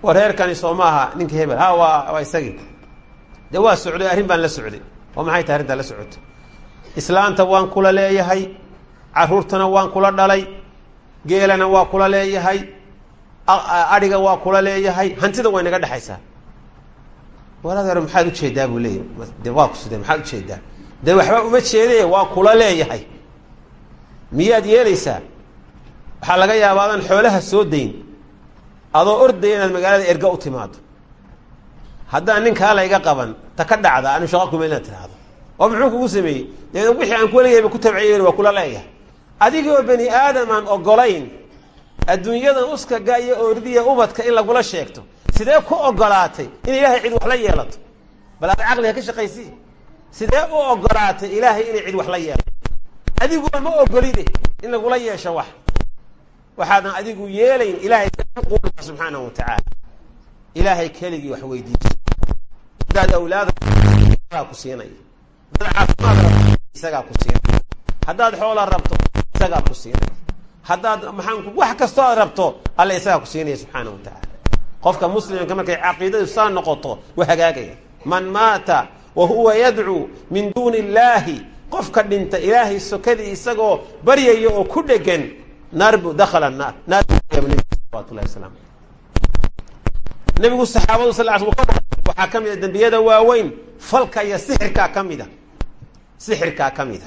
war reerkani soo maaha ninka hebel. Ha waa waa isagii dee waa socday arrin baan la socday. Oo maxay tahay arrintaa la socotay islaanta waan kula leeyahay caruurtana waan kula dhalay geelana waa kula leeyahay adhiga waa kula leeyahay. Hantida way naga dhexaysaa. Waladeer maxaad u jeedaa buu leeyahy de waa ku sidee maxaad u jeedaa dee waxba uma jeede waa kula leeyahay. Miyaad yeelaysaa? Waxaa laga yaabaa adaan xoolaha soo dayn adoo ordaya inaad magaalada erga u timaado haddaan ninkaa layga qaban ta ka dhacda anu shaqa kuma inaad tiraahdo. Oo muxuu kugu sameeyey? Dee wixii aan kuleeyahayba ku tabciyen waa kula leeyahay. Adigoo bani aadam aan ogolayn adduunyadan uskaga iyo ooridiya ubadka in lagula sheegto sidee ku ogolaatay in ilaahay cid wax la yeelato? Bal aad caqliga ka shaqaysi sidee u ogolaatay ilaahay inay cid wax la yeelato? Adiguba ma ogolide in lagula yeesho wax. Waxaadan adigu yeelayn ilaahay subxaanahu wa tacaala ilaahay keligii wax weydiiso haddaad awlaada ku siinaya haddaad caafimaad rabto isagaa ku siinaya haddaad xoola rabto isagaa ku siinaya haddaad maxaan wax kastoo aad rabto alle isagaa ku siinaya subxaana wa tacaala. Qofka muslimka markay caqiidadu saa noqoto waa hagaagaya. Man maata wa huwa yadcuu min duuni illaahi. Qofka dhinta ilaahay sokadii isagoo baryaya oo ku dhegan naarbu dakhala naar naarsalawatulahi wasalam nabigu saxaabadu sal l waxaa ka mid a dembiyada waaweyn falka iyo sixirkaa ka mida sixirkaa ka mida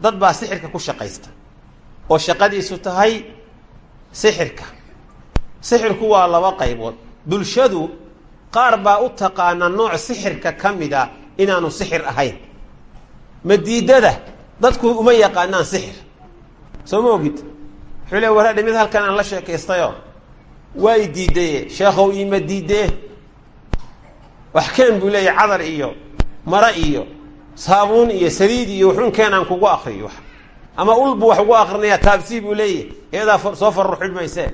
dad baa sixirka ku shaqaysta oo shaqadiisu tahay sixirka. Sixirku waa laba qaybood. Bulshadu qaar baa u taqaana nooc sixirka ka mida inaanu sixir ahayn. Madiidada dadku uma yaqaanaan sixir. Soo ma ogid? Wuxuu le waradhi mid halkan aan la sheekaystayo waa i diidaye sheekhow iima diidee? Wax keen buu leeyahy cadar iyo mara iyo saabuun iyo saliid iyo wuxuun keen aan kugu akriyo wax. Ama ulbu wax ugu akrinaya taabsii buu leeyahy iyadaa soo farru xidhmaysee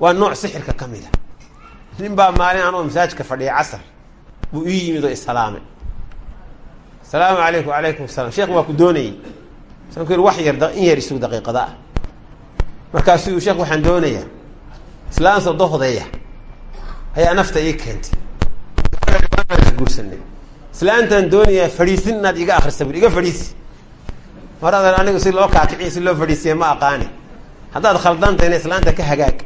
waa nooc sixirka ka mid a. Nin baa maalin anoo masaajka fadhiya casar. Buu ii yimid oo islaamay asalaamu alaykum alaykum asalaam sheekh waa ku doonayey san ku yidhi wax yar in yar isug daqiiqada ah. Markaasuu sheekh waxaan doonayaa islaan sodohdeeya ayaa nafta ii keentay. Guursanay. Islaantaan doonayaa fadhiisin inaad iga akrisa bui iga fadhiisi maradan anigu si loo kaakiciyo si loo fadhiisiye ma aqaani. Haddaad khaldantayna islaanta ka hagaag.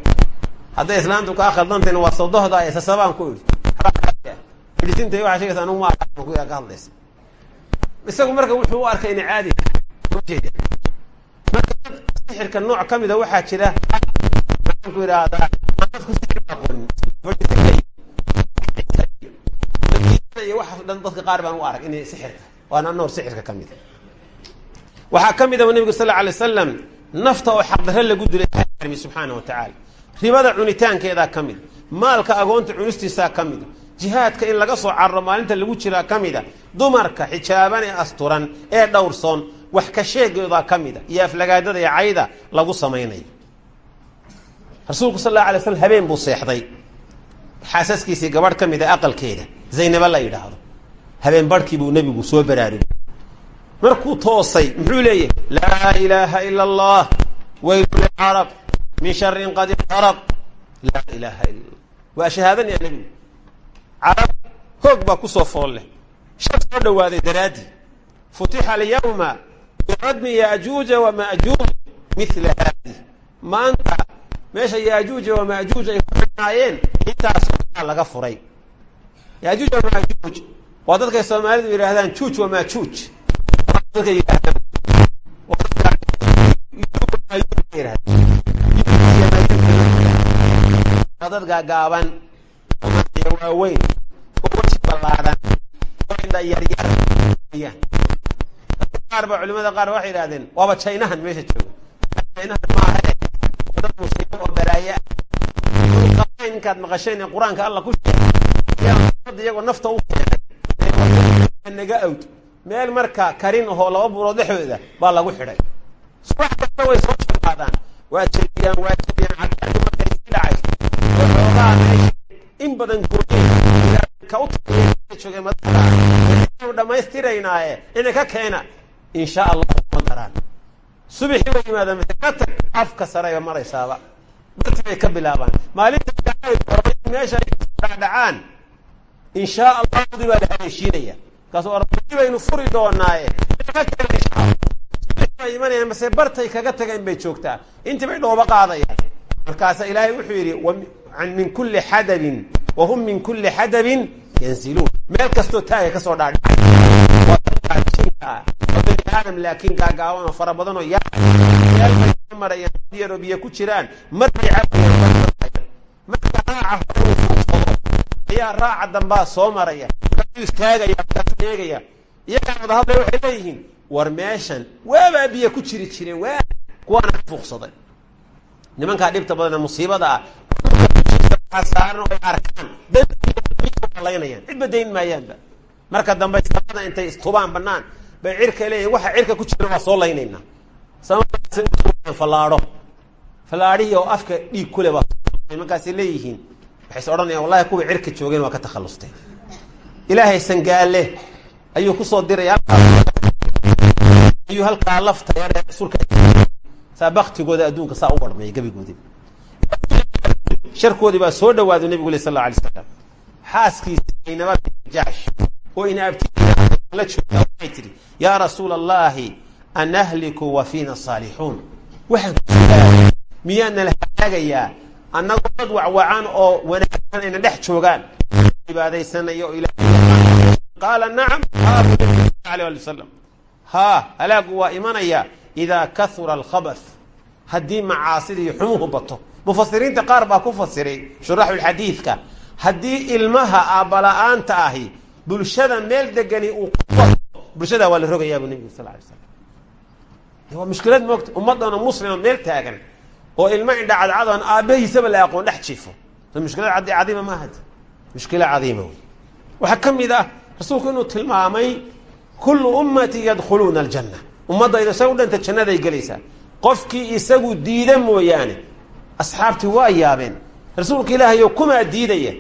Hadday islaantu kaa khaldantayna waa sodohda ee sasabaan ku idhi fadhiisinta waxaa sheegaysa anugu ma aqaan ka hadlaysa. Isagu marka wuxuu u arkay ina caadi ujeeda marka sixirka nooc ka mida waxaa jira ku idhaahdaa dadku sixir aqoonin iyo waxaas dhan dadka qaar baan u arag inay sixirka waana noor sixirka ka mida waxaa ka mid a nabigu sal alay wasalam nafta oo xaqdarre lagu dilay mi subxaana wa tacaala. Ribada cunitaankeedaa ka mid maalka agoonta cunistiisaa ka mida jihaadka in laga soo cararo maalinta lagu jiraa ka mida dumarka xijaaban ee asturan ee dhowrsoon wax ka sheegoodaa ka mida iyo aflagaadada iyo cayda lagu samaynayo rasuulku sal alla alay slam habeen buu seexday. Xaasaskiisii gabadh ka a aqalkeeda zaynaba la yidhaahdo. Habeen barhkii buu nebigu soo baraarugay. Markuu toosay muxuu leeyahy laa ilaaha ila allah waylu lilcarab min sharin qad iqtarab. Laa ilaaha ila allah waa shahaadanaya nebigu. Carab hoog baa ku soo fool leh shar soo dhawaaday daraaddii futixa alyawma biradmi yaajuuja wamajuuj mila haadi maanta meesha yaajuuja wamajuuj ay ku xidhnaayeen intaasoo laga furay. Yaajuuj wamajuuj waa dadkay soomaalidu yidhaahdaan juuj wamajuuj dadka yidhaahdaan dad gaagaaban waaweyn culimada qaar waxay yidhahdeen waaba jaynahan meesha jooga. Jaynahan maahe dad musiibo oo balaaye ah inkaad maqasheen ee qur'aanka alla ku sheegay. Iyagoo nafta u keenay naga awd. Meel marka karin ahoo laba buurood dhexdooda baa lagu xidhay. Subax kasta way soo shaqaadaan waa jebiyaan waa jebiyaan. Cadaaladu markay sii dhacayso oo xoogaa meesha in badan gooyeen ka u joogay madaxda dhammaystiraynaaye inay ka keena insha allah ma daraan subaxii way yimaadaan ka tag afka sarayba maraysaaba. Barti bay ka bilaabaan. Maalinta meesha ay dhacdhacaan insha allahdi baa la haleeshiinaya. Markaasu arbadi baynu furi doonaaye. Ka allah imanayaan mase bartay kaga tageen bay joogtaa intii bay dhooba qaadayaan. Markaasa ilaahay wuxuu yidhi min kuli xadabin wahum min kuli xadabin yanziluun. Meel kastoo taaga ka soo dhaadhinka bani aadam laakiin gaagaaban fara badan oo ya meel bay ka marayaan yaroo biyo ku jiraan markay cabayaan marka raaca horuufuudsado ayaa raaca dambaa soo maraya. Istaagaya iyagaa wada hadlay waxay leeyihiin war meeshan waabaa biyo ku jiri jireen waa kuwaana ka fuuqsaday. Nimankaa dhibta badanee musiibada ah saaran oo ay arkaan dalaynayaan cidba dayn maayaanba marka dambe samada intay istubaan banaan bay cirka leeyihiin waxa cirka ku jira waa soo laynaynaa. Fallaadho fallaadhihii oo afka dhiig kule baa markaasay leeyihiin waxay is odhanayaan wallahi kuwii cirka joogeen waa ka takhallusteen ilaahay sangaale ayuu ku soo diray ayuu halkaa lafta yaree sulka saa baktigooda adduunka saa u warmaya gebigoodi sharkoodii baa soo dhawaado nebigu le sal la alay slam xaaskiisa aynaba jaash oo ina abtila joogta waxay tidhi yaa rasuula allahi anahliku wa fiina saalixuun. Waxaan ku miyaana la halaagayaa annagoo dad wacwacan oo wanaagsan ayna dhex joogaan. Cibaadaysanayo oo ilahay qaala nacam haa halaagu waa imanaya idaa kahura alkhabath. Haddii macaasidii xumuhu bato. Mufasiriinta qaar baa ku fasiray shuraxulxadiidka haddii ilmaha aabbala-aanta ahi bulshada meel degani uu bulshada waa la rogayaa bu nebigu sal lay slam waa mushkilad moogta ummadana muslima meel taagan oo ilmo indha cadcadoon aabbahiisaba la aqoon dhex jiifo. Mushkilad cadi cadiima maaha mushkila cadiima waxaa ka mid ah rasuulku inuu tilmaamay kullu ummati yadkhuluuna aljanna. Ummaddayda say u dhanta jannaday gelaysaa. Qofkii isagu diida mooyaane asxaabtii waa yaabeen. Rasuulka ilaahayo kumaa diidaya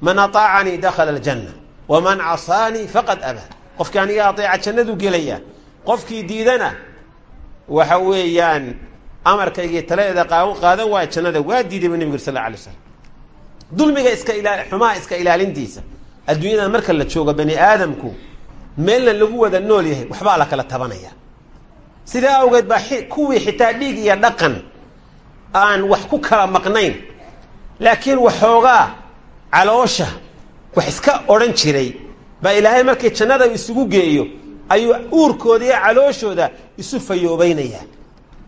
man aطaacanii dakhala aljanna waman casaanii faqad abaa qofkii aniga aeeca jannadu gelaya qofkii diidana waxa weeyaan amarkaygii taladeeda qaadan waaya jannada waa diiday bu nebig sal la alay slam dulmiga iska ila xumaha iska ilaalintiisa adduunyada marka la joogo bani aadamku meelna lagu wada nool yahay waxbaa la kala tabanaya sidaa awgeed baa kuwii xitaa dhiig iyo dhaqan aan wax ku kala maqnayn laakiin waxoogaa caloosha wax iska odhan jiray baa ilaahay markii jannada isugu geeyo ayuu uurkooda iyo calooshooda isu fayoobaynaya.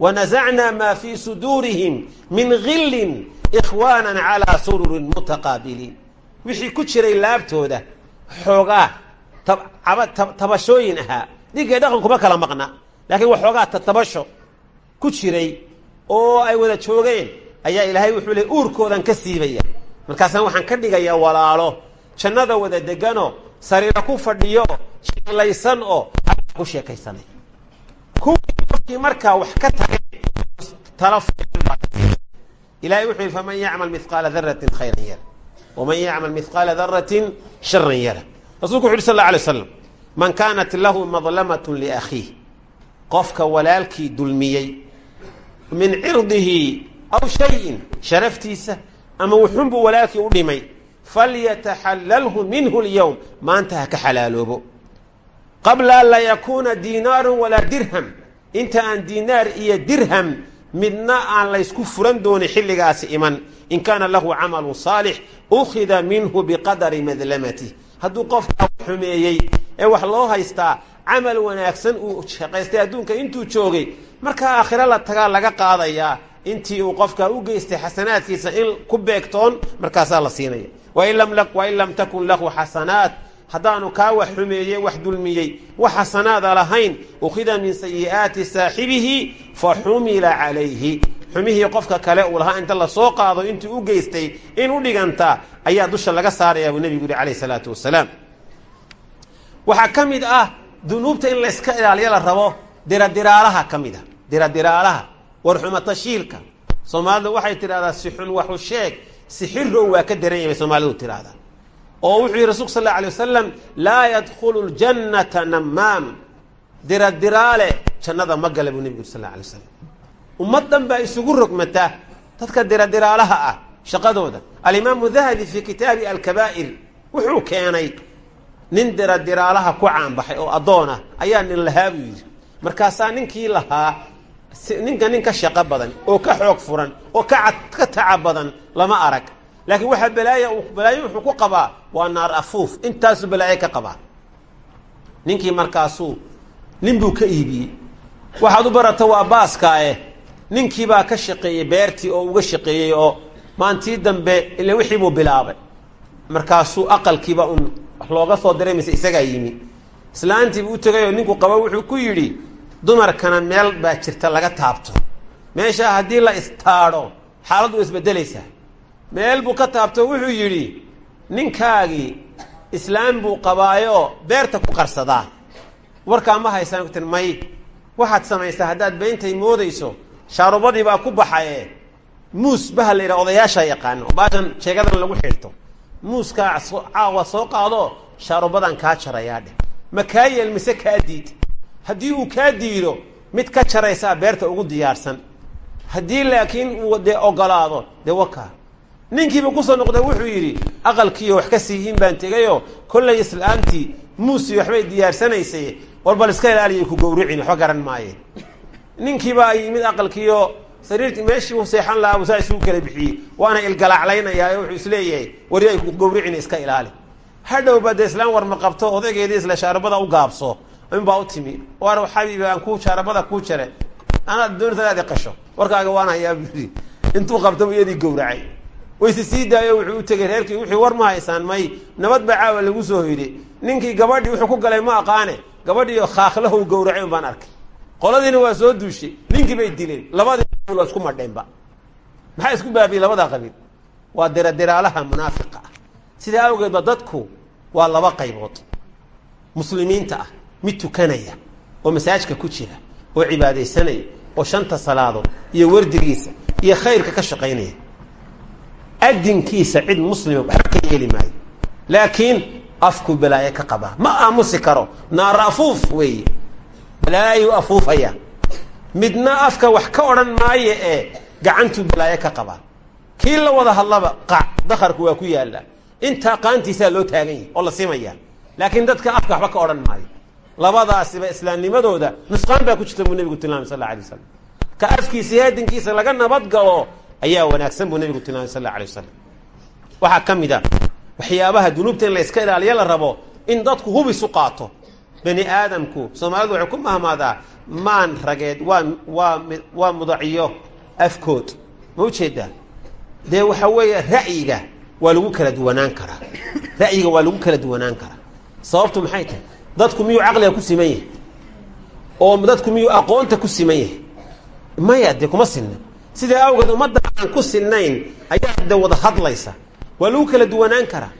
Wanasacnaa maa fii suduurihim min gillin ikhwaanan calaa sururin mutaqaabiliin. Wixii ku jiray laabtooda xoogaa tabashooyin ahaa. Dhiiggay dhaqan kuma kala maqna laakiin waxoogaa tatabasho ku jiray oo ay wada joogeen ayaa ilaahay wuxuu le uurkoodan ka siibaya. Markaasna waxaan ka dhigayaa walaalo jannada wada degano sariiro ku fadhiyo shiilaysan oo ku sheekaysanay kuwii markaa wax ka tagay ilahay wuxuu yihi faman yacmal mihqaala daratin khayran yara waman yacmal mihqaala daratin sharan yara. Rasulku wuxu uhi sal la alay slam man kaanat lahu madlamat liakhiih qofka walaalkii dulmiyey min cirdihi aw shayin sharaftiisa ama wuxunbuu walaalkii u dhimay falyataxallalhu minhu lyowm maanta ha ka xalaaloobo qabla an laa yakuuna diinaaru walaa dirham inta aan diinaar iyo dirham midna aan laysku furan doonin xilligaasi iman in kaana lahu camalu saalix ukhida minhu biqadari madlamatih hadduu qofkaa xumeeyey ee wax loo haystaa camal wanaagsan uu shaqaystay adduunka intuu joogay markaa aakhiro la tagaa laga qaadayaa intii uu qofkaa u geystay xasanaadkiisa in ku beegtoon markaasaa la siinaya wain lam takun lahu xasanaat haddaanu kaa wax xumeeyey wax dulmiyey wax xasanaada lahayn ukhida min sayi'aati saaxibihi fa xumila calayhi. Xumihii qofka kale uu lahaa inta la soo qaado intii u geystay in u dhiganta ayaa dusha laga saaraya buu nebigu yihi calayh salaatu wasalaam. Waxaa ka mid ah dunuubta in layska ilaaliyo la rabo diradiraalaha ka mid a diradiraalaha warxumatashiilka soomaalidu waxay tidhahdaa sixun waxu sheeg sixirow waa ka daran yahay soomaalidu tidhahdaa oo wuxuu yihi rasulku sal alla alay wasalam laa yadkhulu ljannata namaam diradiraale jannada ma gala buu nebigu yuri sal alla alay waslam ummaddan baa isugu rogmata dadka diradiraalaha ah shaqadooda. Alimaamu dahabi fii kitaabi alkabaa'ir wuxuu keenay nin diradiraalaha ku caanbaxay oo addoon ah ayaa nin lahaa buu yidhi. Markaasaa ninkii lahaa ninka nin ka shaqo badan oo ka xoog furan oo ka ka taca badan lama arag. Laakiin waxaa balaaya balaayo wuxuu ku qabaa waa naar afuuf intaasuu balaayo ka qabaa. Ninkii markaasuu nin buu ka iibiyey. Waxaad u barata waa baaskaae ninkii baa ka shaqeeyey beertii oo uga shaqeeyey oo maantii dambe ila wixii buu bilaabay. Markaasuu aqalkiiba un wax looga soo diray mise isagaa yimi. Islaantiibu u tegayoo ninku qaba wuxuu ku yidhi dumarkana meel baa jirta laga taabto. Meeshaa haddii la istaadho xaaladdu isbedelaysaa meel buu ka taabto wuxuu yidhi ninkaagii islaam buu qabaayoo beerta ku qarsadaa. Warkaa ma haysaan tin may waxaad samaysaa haddaad beentay moodayso shaarubadii baa ku baxaye. Muus baha la yidhaha odayaashaa yaqaano. Baashan jeegadan lagu xidhto. Muuskaa caawa soo qaado shaarubadan kaa jarayaa dheh ma kaa yeel mise kaa diid haddii uu kaa diido mid ka jaraysaa beerta ugu diyaarsan. Haddii laakiin uu dee ogolaado dee wakaa ninkiiba ku soo noqday wuxuu yidhi aqalkiiyo wax ka siihiin baan tegayoo kollay islaamtii muusi waxbay diyaarsanaysay war bal iska ilaaliyay ku gawricin waxba garan maaye. Ninkiibaa yimid aqalkiiyo sariirtii meeshii seexan lahaa buu saa isugu kala bixiyey. Waana ilgalaaclaynayaa ee wuxuu is leeyahay wari ay ku gawricin iska ilaali. Hadhowba dee islaan war ma qabto odaygeedii isla shaarabada u gaabso inbaa u timi. War xabiibi aan ku shaarabada kuu jare. Anaad doonta inaad iqasho. Warkaaga waan hayaa buu yidhi intuu qabtaba iyadii gawracay wayse sii daayo wuxuu u tegey reerkii wixii war ma haysaan may. Nabad baa caawa lagu soo hoyday ninkii gabadhii wuxuu ku galay ma aqaane gabadhiio khaaklahu gawracay un baan arkay. Qoladiina waa soo duushay. Ninkii bay dileen. Labadii isku madheenba. Maxaa isku baabiyey labadaa qabiil waa diradiraalaha munaafiqa. Ah sidaa awgeedba dadku waa laba qaybood. Muslimiinta ah mid tukanaya oo masaajka ku jira oo cibaadaysanaya oo shanta salaadood iyo wardigiisa iyo khayrka ka shaqaynaya. Adinkiisa cid muslima waxba ka yeeli maayo. Laakiin afku balaayo ka qabaa. Ma aamusi karo. Naar afuuf weeye. Balaayu afuufaya midna afka wax ka odhan maayo ee gacantuu balaayo ka qabaa. Kii la wada hadlaba qac dakarku waa ku yaalla intaa qaantiisaa loo taagan yahay oo la simaya laakiin dadka afka waxba ka odhan maayo labadaasiba islaamnimadooda nusqaan baa ku jirta buu nebigu tilmaamay sal alay wasalam ka afkiisa heedinkiisa laga nabad galo ayaa wanaagsan buu nebigu tilmaamay sal alay wasalam waxaa ka mid a waxyaabaha dunuubta in la iska ilaaliya la rabo in dadku hub isu qaato. Bani aadamku soomaalidu waxay ku mahmaadaa maan rageed waa waa waa mudaciyo afkood. Ma u jeedaa dee waxa weeye ra'yiga waa lagu kala duwanaan karaa. Ra'yiga waa lagu kala duwanaan karaa. Sababtu maxay tahay dadku miyuu caqliga ku siman yahay? Oo dadku miyuu aqoonta ku siman yahay? Maya dee kuma sinna. Sidaa awgeed ummadda aan ku sinnayn? Ayaa de wada hadlaysa. Waa lagu kala duwanaan karaa.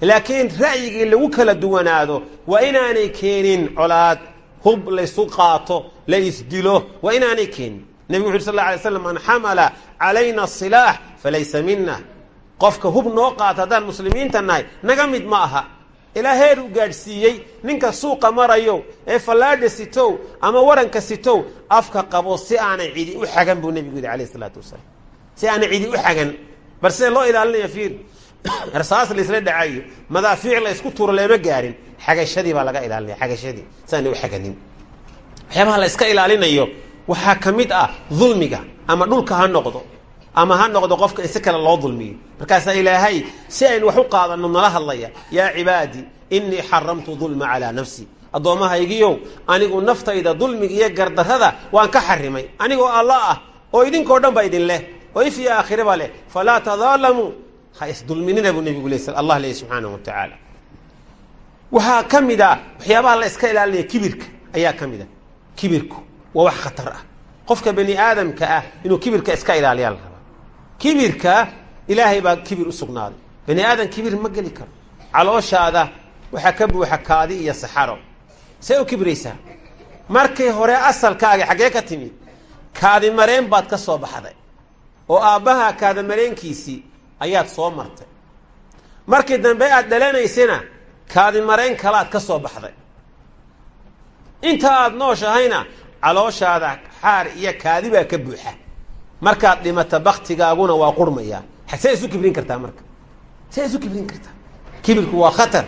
Laakiin ra'yigii lagu kala duwanaado waa inaanay keenin colaad hub laysu qaato la isdilo waa inaanay keenin. Nebigu wuxu uri sal la alay slam man xamala calayna asilaax falaysa mina qofka hub noo qaata haddaan muslimiinta nahay naga mid ma aha ilaa heer uu gaadhsiiyey. Ninka suuqa marayo ee fallaadha sitow ama waranka sitow afka qabo si aanay cidi u xagan buu nebigu yidhi alayh isalaatu wasalaam si aanay cidi u xagan. Bar sidee loo ilaalinaya fiir? Rasaas laysla dhacayo madaafiic la ysku tuuro leema gaarin. Xagashadii baa laga ilaalinaya xagashadii. Si aanay u xaganin. Waxyaabaha la iska ilaalinayo waxaa ka mid ah dulmiga ama dhulka ha noqdo ama ha noqdo qofka in si kale loo dulmiyo. Ilaahay si aynu wax u qaadano nala hadlaya yaa cibaadii inii xaramtu dulma calaa nafsi. Addoommahaygiiow anigu naftayda dulmiga iyo gardarrada waan ka xarimay anigoo alla ah oo idinkoo dhan ba idin leh oo if iyo aakhiraba leh. Falaa tadaalamuu ha isdulminina buu nebigu le allah leeyay subxaanahu wa tacaala. Waxaa ka mid a waxyaabaha la iska ilaalinaya kibirka ayaa ka mid a kibirku waa wax khatar ah. Qofka bani aadamka ah inuu kibirka iska ilaaliyaa la rabaa kibirka ilaahay baa kibir u sugnaaday. Bani aadam kibir ma geli karo. Calooshaada waxaa ka buuxa kaadi iyo saxaro. See u kibraysaa markii hore asalkaaga xaggee ka timid kaadi mareen baad ka soo baxday. Oo aabbaha kaada mareenkiisii ayaad soo martay. Markii dambe aad dhalanaysana kaadi mareen kalaad ka soo baxday. Inta aad nooshahayna calooshaada xaar iyo kaadi baa ka buuxa markaad dhimata baktigaaguna waa qurmayaa see isu kibrin kartaa marka. See isu kibrin kartaa. Kibirku waa khatar.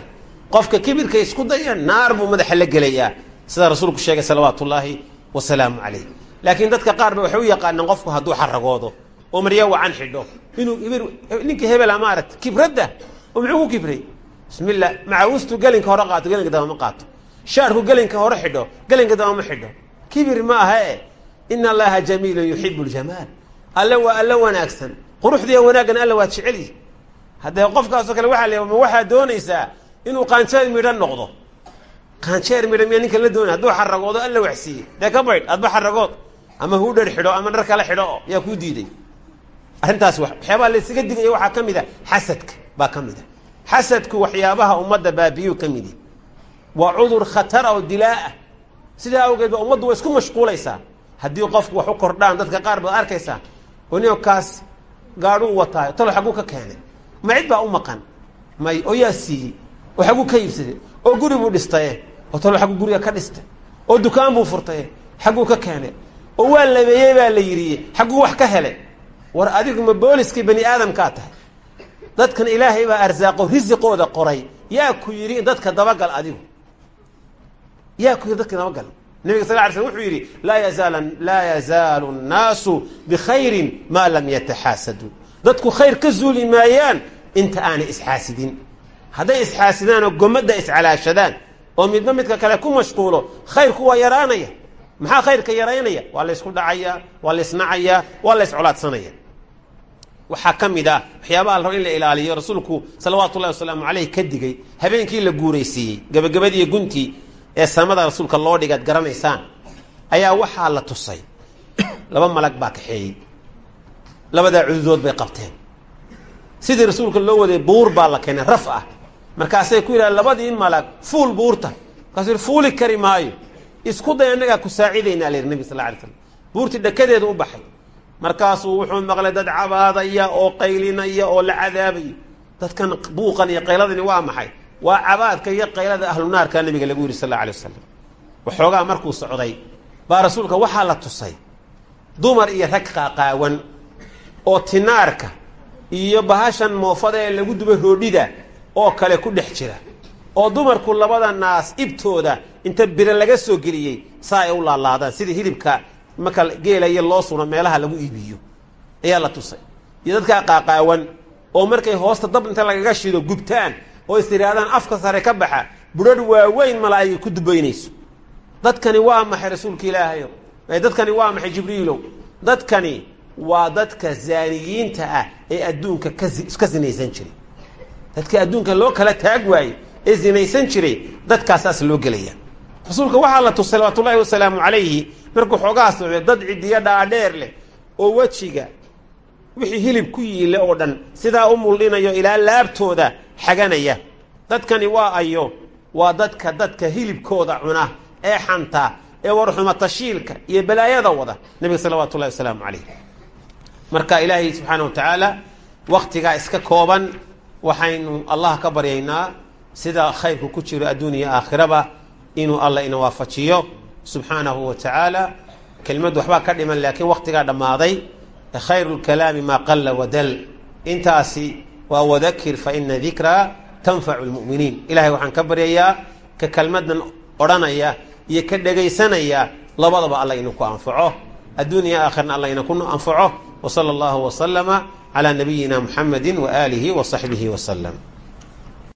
Qofka kibirka isku daya naar buu madaxa la gelayaa sida rasuulku sheegay salawaatu ullaahi wasalaamu calayh. Laakiin dadka qaar ba waxay u yaqaanaan qofku hadduu xaragoodo. Oo marya wacan xidho. Inuu ibir ninka hebela maaragta kibradda oo muxuu ku kibray? Bismillah macawistu gelinka hore qaato gelinka daba ma qaato. Shaarku gelinka hore xidho gelinka daba ma xidho. Kibir ma aha e ina allaha jamiilun yuxibu ljamaal alle waa alle wanaagsan. Quruxdiiya wanaaggan alla waa jecelyi haddee qofkaasoo kale waxaa la ma waxaa doonaysaa inuu qaanjeer midhan noqdo. Qaanjeer midhan miyaa ninkan la doonay? Hadduu xaragoodo alla waxsiiye dee ka baydh adba xaragood ama huu dhar xidho ama dhar kale xidho o yaa kuu diiday. Arrintaas waxyaabaha laysaga digaya waxaa ka mid a xasadka baa ka mid a xasadku waxyaabaha ummadda baabiyuu ka midi waa cudur khatara oo dilaa-ah sidaa awgeed ba ummaddu way isku mashquulaysaa. Haddii qofku wax u kordhaan dadka qaar baad arkaysaa oo nin kaas gaadhuu wataayo talo xagguu ka keenay. Ma cid baa u maqan? May oo yaa siiyey? Oo xagguu ka iibsaday? Oo guri buu dhistaye oo talo xagguu guriga ka dhistay? Oo dukaan buu furtaye xagguu ka keenay? Oo waa labeeyey baa la yidhiye xagguu wax ka helay? War adigu ma booliskii bani aadamkaa tahay? Dadkan ilaahay baa arsaaqo risiqooda qoray. Yaa ku yidhi in dadka dabagal adigu. Yaa ku yidhi dadka dabagal nabiga sal ly slm wuxuu yidhi laa yazaal laa yazaalu nnaasu bikhayrin maa lam yataxaasaduu dadku khayr ka zuuli maayaan inta aanay isxaasidin. Hadday isxaasidaan oo gomadda iscalaashadaan oo midba midka kale ku mashquulo khayrku waa yaraanaya. Maxaa khayrka yaraynaya? Waa la ysku dhacayaa waa la ysnacayaa waa la yscolaadsanaya waxaa ka mid ah waxyaabaha la in la ilaaliyo rasuulku salawaatu ullahi wasalaamu caleyh ka digay habeenkii la guuraysiiyey gabagabadiiyo guntii ee samada rasuulka loo dhigaad garanaysaan ayaa waxaa la tusay. Laba malag baa kaxeeyey labadaa cududood bay qabteen. Sidii rasuulka loo waday buur baa la keenay raf ah. Markaasay ku yidhaha labadii malag fuul buurta. Markaasuu yidhi fuuli kari maayo. Isku day annagaa ku saacidaynaa la yidhi nabig sal la alay slam buurtii dhakadeeda u baxay. Markaasuu wuxuu maqlay dad cabaadaya oo qaylinaya oo la cadaabayo dadkan buuqan iyo qayladani waa maxay waa cabaadka iyo qaylada ahlunaarka nabiga lagu yidhi sal alla alay wasalam waxoogaa markuu socday baa rasuulka waxaa la tusay. Dumar iyo rag qaaqaawan oo tinaarka iyo bahashan moofada ee lagu duba roodhida oo kale ku dhex jira. Oo dumarku labada naas ibtooda inta bire laga soo geliyey saa ay u laalaadaan. Sidii hilibka marka geelaya loo suno meelaha lagu iibiyo. Ayaa la tusay. Iyo dadkaa qaaqaawan oo markay hoosta dab inta lagaga shido gubtaan oo is tihaahdaan afka sare ka baxa budhadh waaweyn malaa'igay ku dubaynayso. Dadkani waa maxay rasuulka ilaahayo dadkani waa maxay jibriilow? Dadkani waa dadka zaaniyiinta ah ee adduunka ka sinaysan jiray. Dadka adduunka loo kala taag waayey ee zinaysan jiray dadkaasaas loo gelaya. Rasuulka waxaa la tusay salawaatullaahi wasalaamu calayhi markuu xoogaa socday dad cidiyo dhaadheer leh oo wejiga wixii hilib ku yiile oo dhan sidaa u muldhinayo ilaa laabtooda xaganaya. Dadkani waa ayo waa dadka dadka hilibkooda cuna ee xanta ee warxuma tashiilka iyo balaayada wada. Nebiga salawaatu ullahi wasalaamu calayh. Marka ilaahay subxaana wa tacaala waktigaa iska kooban waxaynu allah ka baryaynaa sida khayrku ku jiro adduuniya aakhiraba inuu alla ina waafajiyo. Subxaanahu wa tacaala kelmaddu waxbaa ka dhiman laakiin waktigaa dhammaaday khayru lkalaami maa qalla wadal intaasi waa wadakir fa ina dikraa tanfacu lmu'miniin ilahay waxaan ka baryayaa ka kelmaddan odhanaya iyo ka dhegaysanaya labadaba alla inu ku anfaco adduuniya aakhirna alla ina ku anfaco wsala allahu waslama calaa nabiyina muxamedi waaalihi wa saxbihi waslem